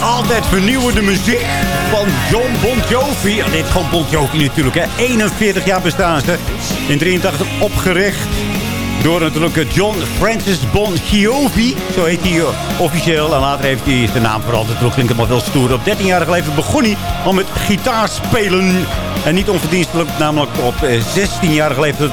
altijd vernieuwende muziek van John Bon Jovi. Dit is gewoon Bon Jovi natuurlijk, hè. 41 jaar bestaan ze. In 83 opgericht door natuurlijk eh, John Francis Bon Jovi. Zo heet hij eh, officieel. En later heeft hij zijn naam veranderd. Dat klinkt helemaal veel stoer. Op 13-jarige leeftijd begon hij al met gitaarspelen. En niet onverdienstelijk, namelijk op eh, 16-jarige leeftijd...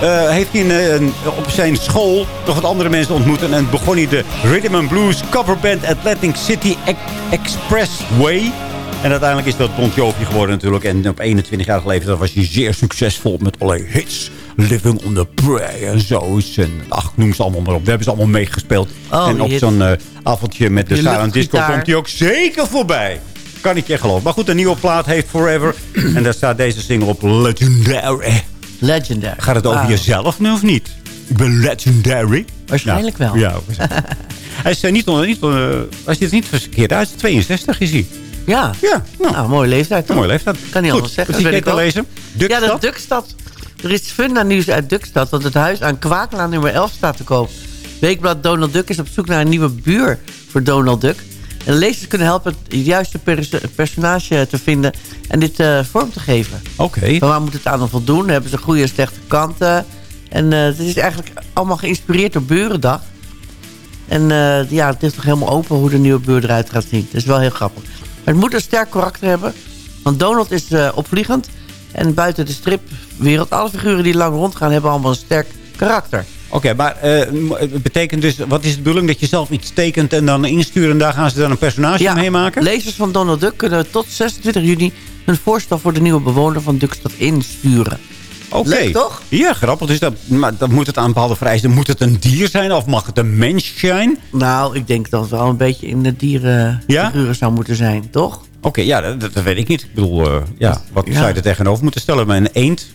eh, heeft hij een, op zijn school nog wat andere mensen ontmoet. En begon hij de Rhythm and Blues coverband Atlantic City Ex- Expressway. En uiteindelijk is dat Bon Jovi geworden natuurlijk. En op 21 jaar leeftijd was hij zeer succesvol met allerlei hits. Living on the Prey en zo. En ach, noem ze allemaal maar op. We hebben ze allemaal meegespeeld. Oh, en op zo'n eh, avondje met de Silent Disco komt hij ook zeker voorbij. kan ik je geloven. Maar goed, een nieuwe plaat heeft Forever. en daar staat deze single op Legendary. Legendary. Gaat het over jezelf nu of niet? Ik ben legendary. Waarschijnlijk wel. Ja, hij is eh, niet, on- niet eh, hij ziet er niet verkeerd uit. 62 is hij. Ja. Ja, nou, mooie leeftijd. toch? mooie leeftijd. Kan niet Goed, anders zeggen. dat te ik lezen? Ja, de Dukstad. Er is funda nieuws uit Dukstad. Want het huis aan Kwakelaan nummer 11 staat te koop. Weekblad Donald Duck is op zoek naar een nieuwe buur voor Donald Duck. En lezers kunnen helpen het juiste pers- personage te vinden en dit eh, vorm te geven. Oké. Waar moet het aan dan voldoen? Hebben ze goede en slechte kanten? En eh, het is eigenlijk allemaal geïnspireerd door Burendag. En eh, ja, het is toch helemaal open hoe de nieuwe buur eruit gaat zien. Dat is wel heel grappig. Maar het moet een sterk karakter hebben. Want Donald is opvliegend. En buiten de stripwereld, alle figuren die lang rondgaan... hebben allemaal een sterk karakter. Oké, maar eh, het betekent dus... Wat is de bedoeling? Dat je zelf iets tekent en dan insturen... en daar gaan ze dan een personage mee maken? lezers van Donald Duck kunnen tot 26 juni... hun voorstel voor de nieuwe bewoner van Duckstad insturen. Oké. Toch? Ja, grappig. Dus dat, maar dan moet het aan bepaalde vereisten. Moet het een dier zijn of mag het een mens zijn? Nou, ik denk dat het wel een beetje in de dierenfiguren zou moeten zijn, toch? Oké, ja, dat, dat weet ik niet. Ik bedoel, eh, ja, wat Ja. zou je er tegenover moeten stellen? Maar een eend,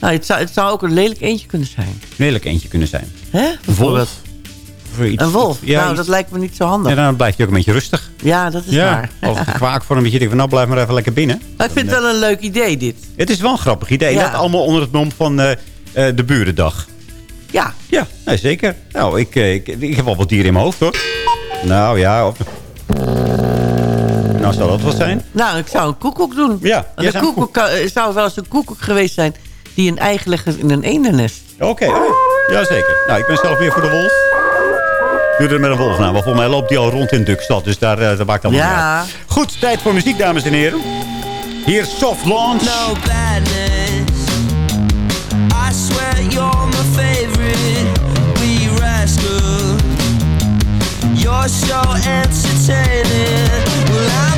Nou, het zou, het zou ook een lelijk eentje kunnen zijn. een lelijk eentje kunnen zijn. Hè? Een Bijvoorbeeld. Iets- Een wolf? Ja, nou, iets- dat lijkt me niet zo handig. En dan blijft hij ook een beetje rustig. Ja, dat is waar. Of een kwaak voor een beetje. van, nou, blijf maar even lekker binnen. Maar ik vind het wel een leuk idee, dit. Het is wel een grappig idee. Ja. Dat allemaal onder het mom van eh, eh, de Burendag. Ja. Ja, zeker. Nou, ik, ik, ik heb wel wat dieren in mijn hoofd, hoor. Nou, ja. Of... Nou, zal dat wat zijn? Nou, ik zou een koekoek doen. Ja, een zou een koekoek kan- eh, zou wel eens een koekoek geweest zijn... die een ei gelegd heeft in een eendennest. Oké, oh, ja, zeker. Nou, ik ben zelf meer voor de wolf. Doe er met een wolf nou. Want volgens mij loopt die al rond in Dukstad. Dus daar, eh, dat maakt allemaal Ja. niet uit. Goed, tijd voor muziek, dames en heren. Hier Soft Launch. No badness. I swear you're my favorite. We rascal. You're so entertaining. Well,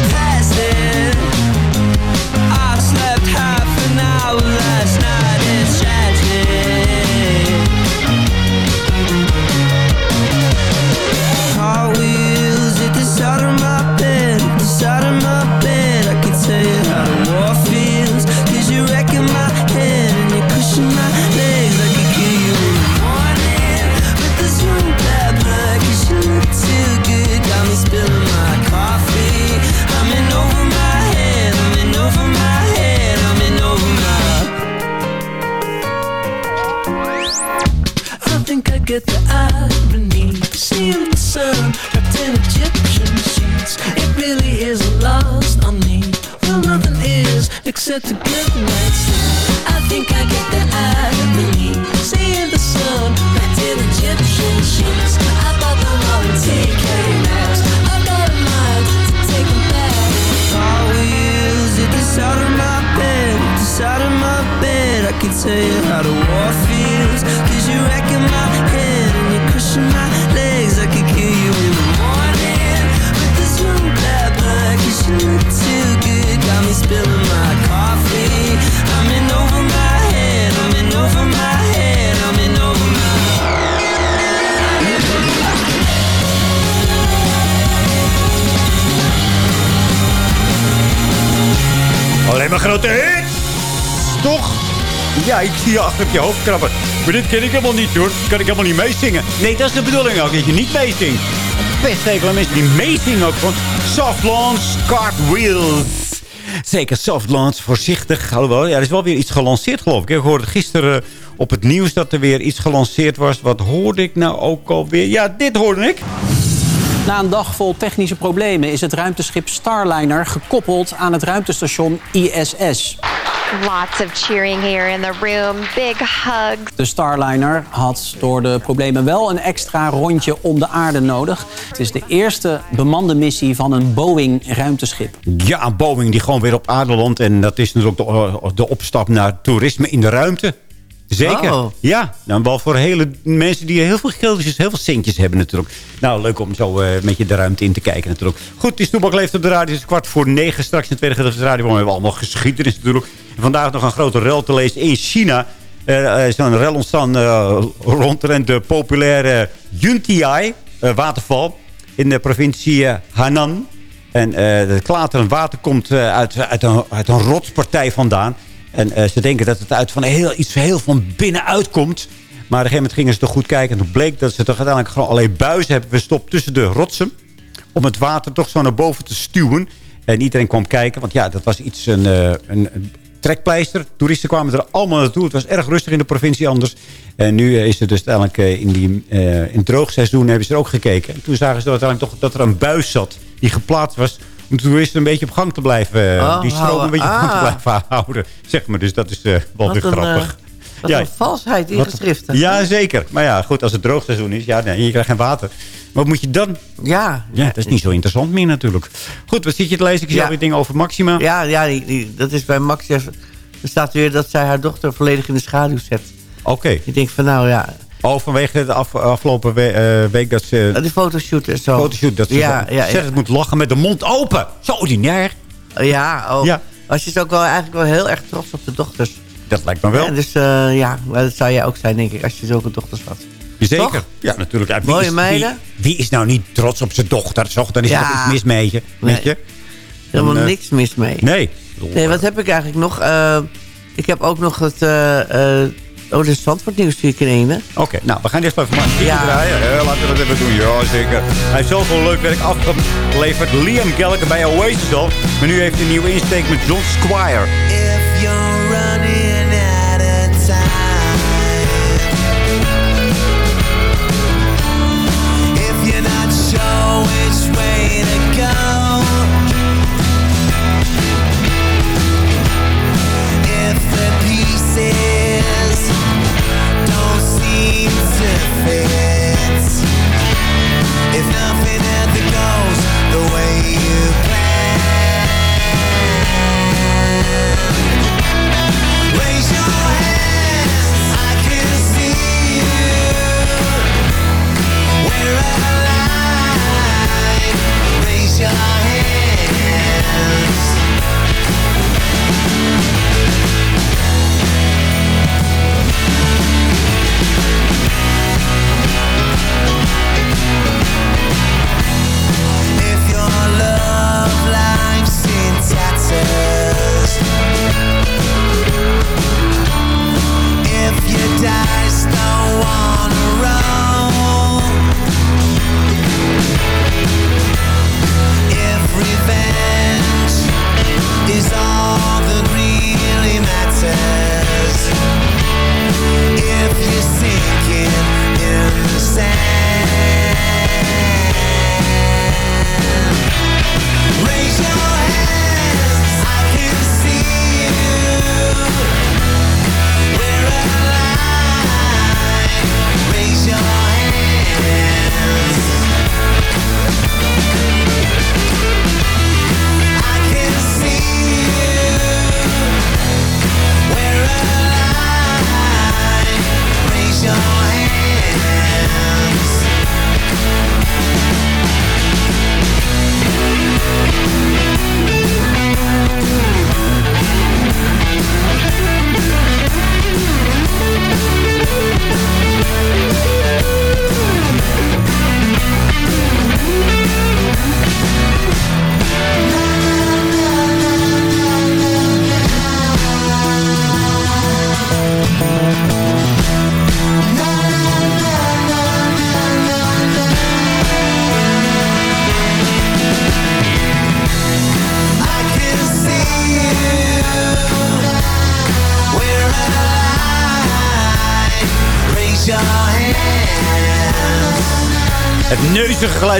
op je hoofd krabben. Maar dit ken ik helemaal niet, hoor. Kan ik helemaal niet meezingen. Nee, dat is de bedoeling ook, dat je niet meezingt. Best aan mensen die meezingen ook. Gewoon soft launch, cartwheels. Zeker soft launch, voorzichtig. Alhoewel, ja, er is wel weer iets gelanceerd, geloof ik. Ik hoorde gisteren op het nieuws dat er weer iets gelanceerd was. Wat hoorde ik nou ook alweer? Ja, dit hoorde ik. Na een dag vol technische problemen is het ruimteschip Starliner gekoppeld aan het ruimtestation ISS. Lots of cheering here in the room. Big hugs. De Starliner had door de problemen wel een extra rondje om de aarde nodig. Het is de eerste bemande missie van een Boeing-ruimteschip. Ja, een Boeing die gewoon weer op aarde landt. En dat is natuurlijk de, de opstap naar toerisme in de ruimte. Zeker. Oh. Ja, nou, wel voor hele mensen die heel veel geldjes, heel veel centjes hebben natuurlijk. Nou, leuk om zo eh, met je de ruimte in te kijken natuurlijk. Goed, die Stoebak leeft op de radio. Het is kwart voor negen. Straks in het tweede gedeelte van de radio hebben we allemaal geschiedenis natuurlijk. En vandaag nog een grote rel te lezen in China. Er is een rel ontstaan uh, rondrent de populaire Yuntiai eh, waterval in de provincie eh, Hanan. En eh het klaterend water komt eh, uit, uit, een, uit een rotspartij vandaan. En eh, ze denken dat het uit van heel, iets heel van binnenuit komt. Maar op een gegeven moment gingen ze toch goed kijken. En toen bleek dat ze toch uiteindelijk gewoon alleen buizen hebben verstopt tussen de rotsen. Om het water toch zo naar boven te stuwen. En iedereen kwam kijken. Want ja, dat was iets, een, eh, een, trekpleister. Toeristen kwamen er allemaal naartoe. Het was erg rustig in de provincie anders. En nu eh, is het dus uiteindelijk in, die, eh, in het droogseizoen hebben ze er ook gekeken. En toen zagen ze uiteindelijk toch dat er een buis zat die geplaatst was toeristen een beetje op gang te blijven. eh, Oh, die stroom een beetje op gang te Ah. blijven houden. Zeg maar, dus dat is eh, wel Wat weer een, grappig. eh, wat een valsheid in wat- geschriften. Ja, zeker. Maar ja, goed, als het droogseizoen is, ja, nee, je krijgt geen water. Wat moet je dan? Ja. Ja, dat is niet zo interessant meer natuurlijk. Goed, wat zit je te lezen? Ik zie Ja. alweer dingen over Maxima. Ja, ja die, die- dat is bij Max. Er staat weer dat zij haar dochter volledig in de schaduw zet. Oké. Ik denk van nou ja, Oh, vanwege de af, afgelopen we- eh, week dat ze... die fotoshoot en zo. fotoshoot, dat ze ja, zo- ja, zegt het moet lachen met de mond open. Zo ordinair. Ja, oh. Ja. Maar ze is ook wel eigenlijk wel heel erg trots op de dochters. Dat lijkt me wel. Ja, dus eh, ja, dat zou jij ook zijn, denk ik, als je zulke dochters had. Zeker. Toch? Ja, natuurlijk. Ja, wie Mooie is- meiden. Wie, wie is nou niet trots op zijn dochter? Toch? Dan is er iets mis mee. je, Nee. Weet je? Helemaal eh, niks mis mee. Nee. Nee, wat heb ik eigenlijk nog? Ik heb ook nog het... oh, de Zandvoort nieuws zie ik in één, hè? Oké, nou, we gaan eerst even maar Ja. ja. draaien. Ja, laten we dat even doen. Ja, zeker. Hij heeft zoveel leuk werk afgeleverd. Liam Gallagher bij Oasis al. Maar nu heeft hij een nieuwe insteek met John Squire.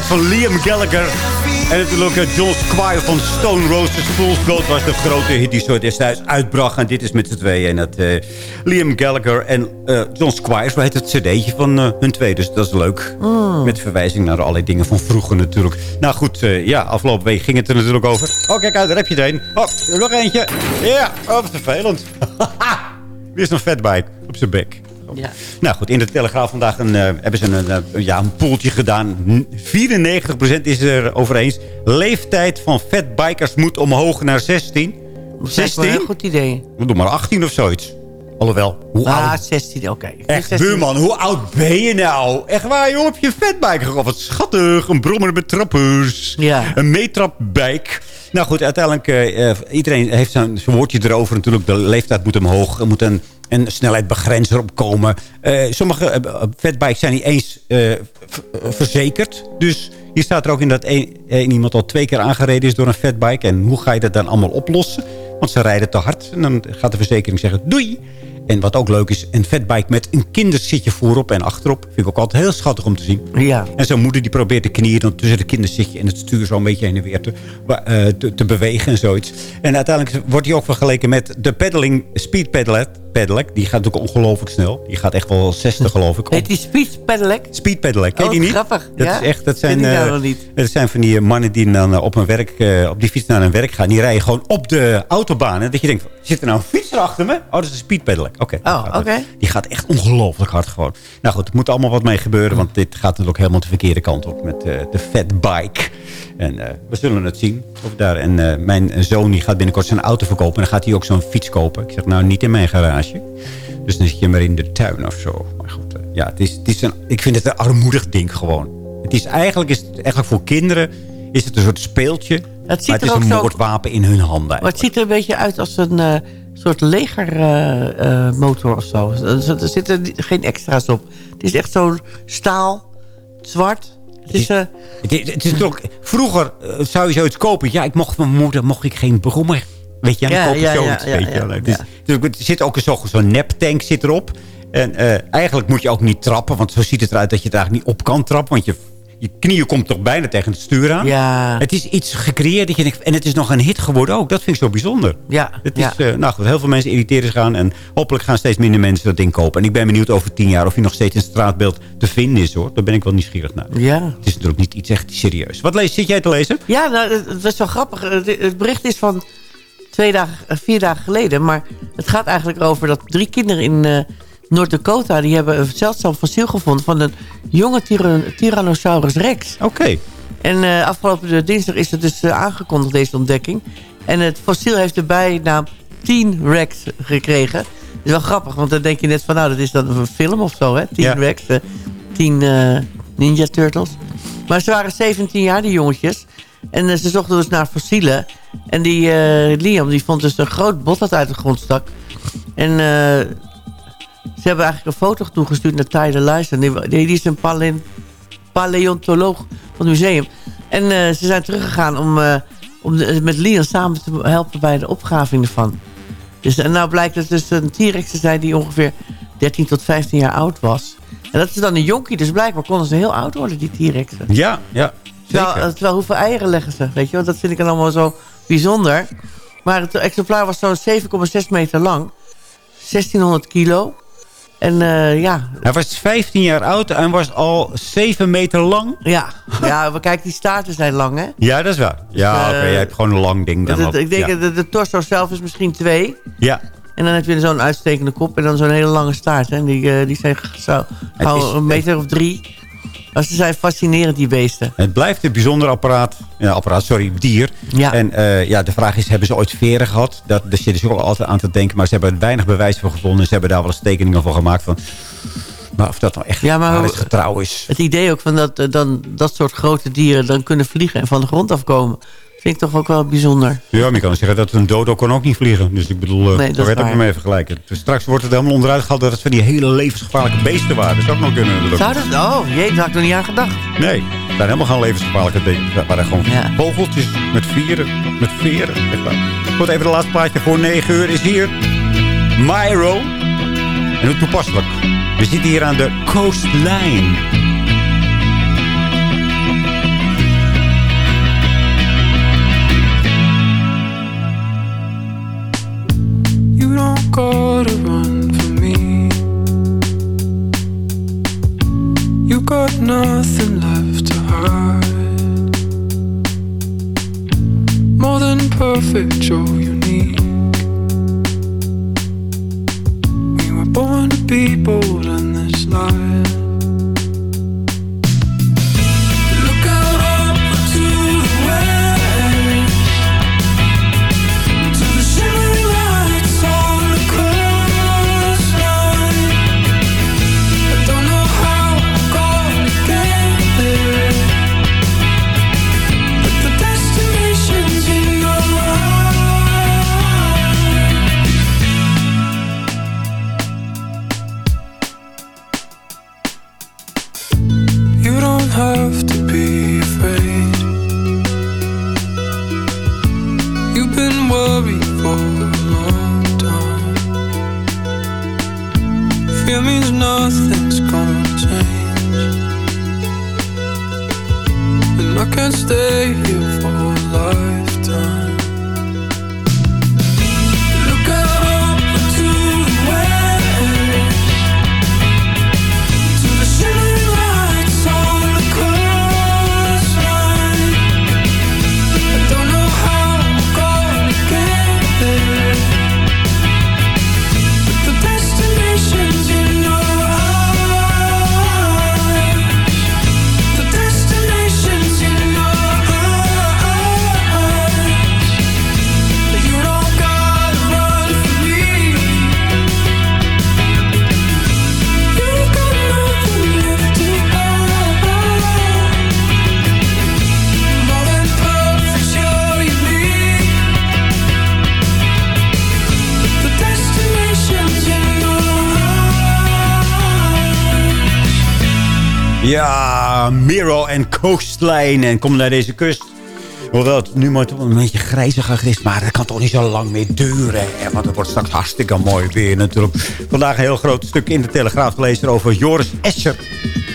Van Liam Gallagher. En natuurlijk eh, John Squire van Stone Roses. Fool's Gold was de grote hit die zo destijds uitbracht. En dit is met z'n tweeën. En dat eh, Liam Gallagher en eh, John Squire. Zo heet het cd'tje van hun twee. Dus dat is leuk. Met verwijzing naar allerlei dingen van vroeger natuurlijk. Nou goed, ja, afgelopen week ging het er natuurlijk over. Oh, kijk uit, daar heb je er een. Oh, er nog eentje. Ja, oh, wat vervelend. Weer zo'n fatbike op zijn bek. Ja. Nou goed, in de Telegraaf vandaag een, eh, hebben ze een, eh, ja, een poeltje gedaan. N- 94% is er over eens. Leeftijd van fatbikers moet omhoog naar 16. Dat is wel een 16? heel goed idee. Doe maar 18 of zoiets. Alhoewel, hoe Ah, oud... 16, oké. Echt, 16. buurman, hoe oud ben je nou? Echt waar, joh, op je fatbike gegaan. Wat schattig, een brommer met trappers. Ja. Een meetrapbike. Nou goed, uiteindelijk, eh, iedereen heeft zijn, zijn woordje erover natuurlijk. De leeftijd moet omhoog, er moet een, een snelheidbegrenzer op komen. Eh, sommige eh, fatbikes zijn niet eens eh, eh, verzekerd. Dus hier staat er ook in dat één één iemand al twee keer aangereden is door een fatbike. En hoe ga je dat dan allemaal oplossen? Want ze rijden te hard. En dan gaat de verzekering zeggen, doei. En wat ook leuk is, een fatbike met een kinderzitje voorop en achterop. Vind ik ook altijd heel schattig om te zien. Ja. En zo'n moeder die probeert de knieën dan tussen de kinderzitje en het stuur zo een beetje heen en weer te, eh, te, te bewegen en zoiets. En uiteindelijk wordt hij ook vergeleken met de pedaling, speed pedelec. Pedelec. Die gaat natuurlijk ongelooflijk snel. Die gaat echt wel 60 geloof ik. Heet die Speed Pedelec? Speed pedelec, ken je Oh, die niet? grappig. Dat Ja? is echt, dat zijn, nou niet. dat zijn van die mannen die dan eh, op, een werk, eh, op die fiets naar hun werk gaan. Die rijden gewoon op de autobaan. En dat je denkt, zit er nou een fietser achter me? Oh, dat is een speed pedelec. Oké. Oh, oké. Die gaat echt ongelooflijk hard gewoon. Nou goed, er moet allemaal wat mee gebeuren. Want dit gaat natuurlijk helemaal de verkeerde kant op met de fatbike. En eh, we zullen het zien. Of daar. En eh, mijn zoon die gaat binnenkort zijn auto verkopen. En dan gaat hij ook zo'n fiets kopen. Ik zeg, nou niet in mijn garage. Dus dan zit je maar in de tuin of zo. Maar goed, eh, ja, het is, het is een, ik vind het een armoedig ding gewoon. Het is eigenlijk, is het eigenlijk voor kinderen is het een soort speeltje. ziet maar het er is ook een moordwapen in hun handen. Maar het ziet er een beetje uit als een soort legermotor of zo. Er, zitten geen extra's op. Het is echt zo'n staal, zwart. Het is, eh, Het is, het is toch, vroeger eh, zou je zoiets kopen. Ja, ik mocht van mijn moeder mocht ik geen brommer. Weet je, en dan Ja, koop je zoiets. weet je. Dus, dus er zit ook zo'n zo'n neptank zit erop. En eh, eigenlijk moet je ook niet trappen. Want zo ziet het eruit dat je het eigenlijk niet op kan trappen. Want je, je knieën komt toch bijna tegen het stuur aan. Ja. Het is iets gecreëerd. Dat je denkt, en het is nog een hit geworden ook. Dat vind ik zo bijzonder. ja, Het ja. is, eh, nou goed, heel veel mensen irriteren zich aan. En hopelijk gaan steeds minder mensen dat ding kopen. En ik ben benieuwd over tien jaar of hij nog steeds het straatbeeld te vinden is. hoor. Daar ben ik wel nieuwsgierig naar. ja. Het is natuurlijk niet iets echt serieus. Wat lees, zit jij te lezen? Ja, nou, het is wel grappig. Het, het bericht is van twee dagen, eh, vier dagen geleden. Maar het gaat eigenlijk over dat drie kinderen in eh Noord-Dakota... die hebben een zeldzaam fossiel gevonden van een jonge tyran- Tyrannosaurus rex. Oké. En eh, afgelopen dinsdag is het dus eh, aangekondigd, deze ontdekking. En het fossiel heeft de bijnaam Teen Rex gekregen. Dat is wel grappig, want dan denk je net van... nou, dat is dan een film of zo, hè? Teen Ja. Rex, eh, Teen eh, Ninja Turtles. Maar ze waren 17 jaar, die jongetjes. En eh, ze zochten dus naar fossielen. En die eh, Liam, die vond dus een groot bot dat uit de grond stak. En eh, ze hebben eigenlijk een foto toegestuurd naar Tyler Lyson. Die, die, is een paleontoloog van het museum. En eh, ze zijn teruggegaan om, eh, om de- met Liam samen te helpen bij de opgraving ervan. Dus, en nou blijkt het dus een T-Rex te zijn die ongeveer 13 tot 15 jaar oud was. En dat is dan een jonkie, dus blijkbaar konden ze heel oud worden, die T-Rexen. Ja, ja. Terwijl, eh, terwijl hoeveel eieren leggen ze, weet je wel? Dat vind ik dan allemaal zo bijzonder. Maar het exemplaar was zo'n 7,6 meter lang. 1600 kilo. En eh, ja, Hij was 15 jaar oud en was al 7 meter lang. ja, ja, maar kijk, die staarten zijn lang, hè? Ja, dat is waar. Ja, Dus, oké. eh, jij hebt gewoon een lang ding dan ik denk, dat de, de torso zelf is misschien twee. ja. En dan heb je zo'n uitstekende kop en dan zo'n hele lange staart. Hè? Die, eh, die zijn zo, gauw een meter of drie. Maar ze zijn fascinerend, die beesten. Het blijft een bijzonder apparaat. Ja, apparaat, sorry, dier. Ja. En eh, ja, de vraag is, hebben ze ooit veren gehad? Dat, daar zitten ze ook altijd aan te denken. Maar ze hebben er weinig bewijs voor gevonden. Ze hebben daar wel eens tekeningen van gemaakt. Van, maar of dat nou echt Ja, maar getrouw is. Het idee ook van dat, eh, dan, dat soort grote dieren dan kunnen vliegen en van de grond afkomen. Vind ik toch ook wel bijzonder. Ja, maar je kan zeggen dat een dodo kan ook niet vliegen. Dus ik bedoel, eh Nee, dat werd ook waar. mee vergelijken. Dus straks wordt het helemaal onderuit gehaald dat het van die hele levensgevaarlijke beesten waren. Dat zou ook nog kunnen natuurlijk. Zou dat? Oh, jee, daar had ik nog niet aan gedacht. Nee, het zijn helemaal geen levensgevaarlijke dingen. Het waren gewoon Ja. vogeltjes met vieren. Met veren. Goed, even de laatste plaatje voor 9 uur is hier. Myro. En hoe toepasselijk. We zitten hier aan de coastline. Got nothing left to hide. More than perfect, you're unique. We were born to be bold in this life. Ja, Miro en Coastline. En kom naar deze kust. Hoewel het nu maar een beetje grijzig is. Maar dat kan toch niet zo lang meer duren. hè, Want het wordt straks hartstikke mooi weer natuurlijk. Vandaag een heel groot stuk in de Telegraaf gelezen over Joris Escher.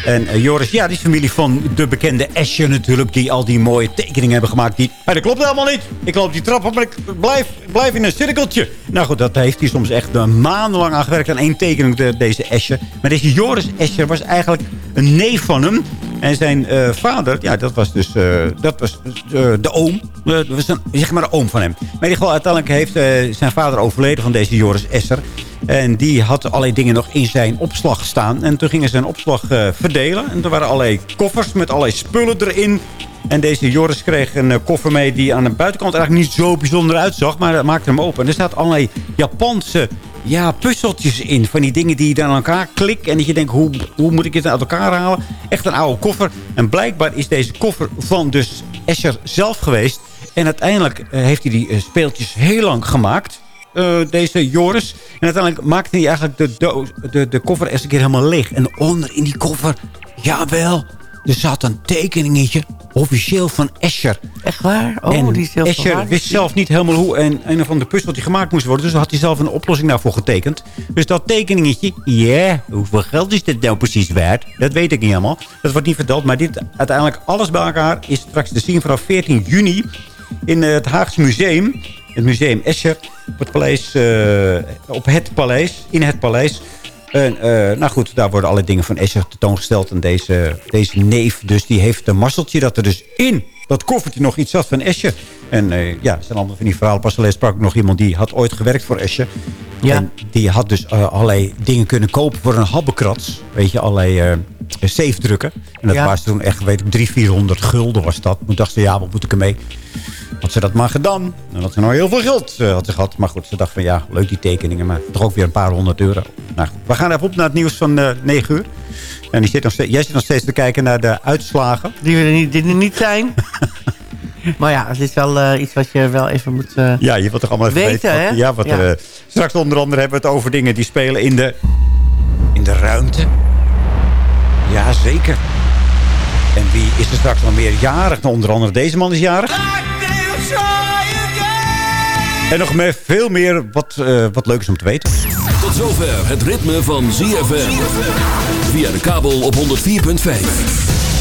En eh, Joris, ja, die familie van de bekende Escher natuurlijk. Die al die mooie tekeningen hebben gemaakt. Die, Hey, dat klopt helemaal niet. Ik loop die trap op, maar ik blijf, blijf in een cirkeltje. Nou goed, dat heeft hij soms echt eh, maandenlang aan gewerkt. Aan één tekening, de, deze Escher. Maar deze Joris Escher was eigenlijk een neef van hem. En zijn eh, vader, ja, dat was dus eh, dat was, eh, de oom. Dat was zeg maar de oom van hem. Maar in ieder geval, uiteindelijk heeft zijn vader overleden van deze Joris Esser. En die had allerlei dingen nog in zijn opslag staan. En toen gingen ze zijn opslag verdelen. En er waren allerlei koffers met allerlei spullen erin. En deze Joris kreeg een koffer mee die aan de buitenkant eigenlijk niet zo bijzonder uitzag. Maar dat maakte hem open. En er staat allerlei Japanse ja, puzzeltjes in. Van die dingen die je dan aan elkaar klikt. En dat je denkt, hoe, hoe moet ik dit uit elkaar halen? Echt een oude koffer. En blijkbaar is deze koffer van dus Escher zelf geweest. En uiteindelijk eh, heeft hij die eh, speeltjes heel lang gemaakt. eh, deze Joris. En uiteindelijk maakte hij eigenlijk de, doos, de, de koffer eens een keer helemaal leeg. En onder in die koffer, jawel, er zat een tekeningetje. Officieel van Escher. Echt waar? Oh, en die heel Escher wist zelf niet helemaal hoe en een of andere puzzeltje gemaakt moest worden. Dus had hij zelf een oplossing daarvoor getekend. Dus dat tekeningetje, ja, hoeveel geld is dit nou precies waard? Dat weet ik niet helemaal. Dat wordt niet verteld. Maar dit uiteindelijk alles bij elkaar is straks te zien vanaf 14 juni in eh, het Haagse Museum. Het museum Escher op het paleis, eh, op het paleis, in het paleis. En, eh, nou goed, daar worden alle dingen van Escher tentoongesteld. En deze, deze neef, dus die heeft een mazzeltje dat er dus in dat koffertje nog iets zat van Escher. En eh, ja, zijn allemaal van die verhalen. Pas alleen sprak ik nog iemand die had ooit gewerkt voor Escher. Ja. En die had dus eh, allerlei dingen kunnen kopen voor een habbekrats. Weet je, allerlei eh zeefdrukken. En dat Ja. was toen echt, weet ik, 300, 400 gulden was dat. Toen dacht ze, ja, wat moet ik ermee? Had ze dat maar gedaan. Dan had ze nou heel veel geld eh, had ze gehad. Maar goed, ze dacht van ja, leuk die tekeningen. Maar toch ook weer een paar honderd euro. Nou, goed, we gaan even op naar het nieuws van eh 9 uur. En die zit nog steeds, jij zit nog steeds te kijken naar de uitslagen. Die er niet, die er niet zijn. maar ja, het is wel eh, iets wat je wel even moet... eh, Ja, je wilt toch allemaal even Weten, weten. hè? wat, ja, wat Ja. er, eh, straks onder andere hebben we het over dingen die spelen in de, in de ruimte. Ja, zeker. En wie is er straks nog meer jarig? Nou, onder andere deze man is jarig. En nog meer, veel meer wat, eh, wat leuk is om te weten. Tot zover het ritme van ZFM. Via de kabel op 104.5.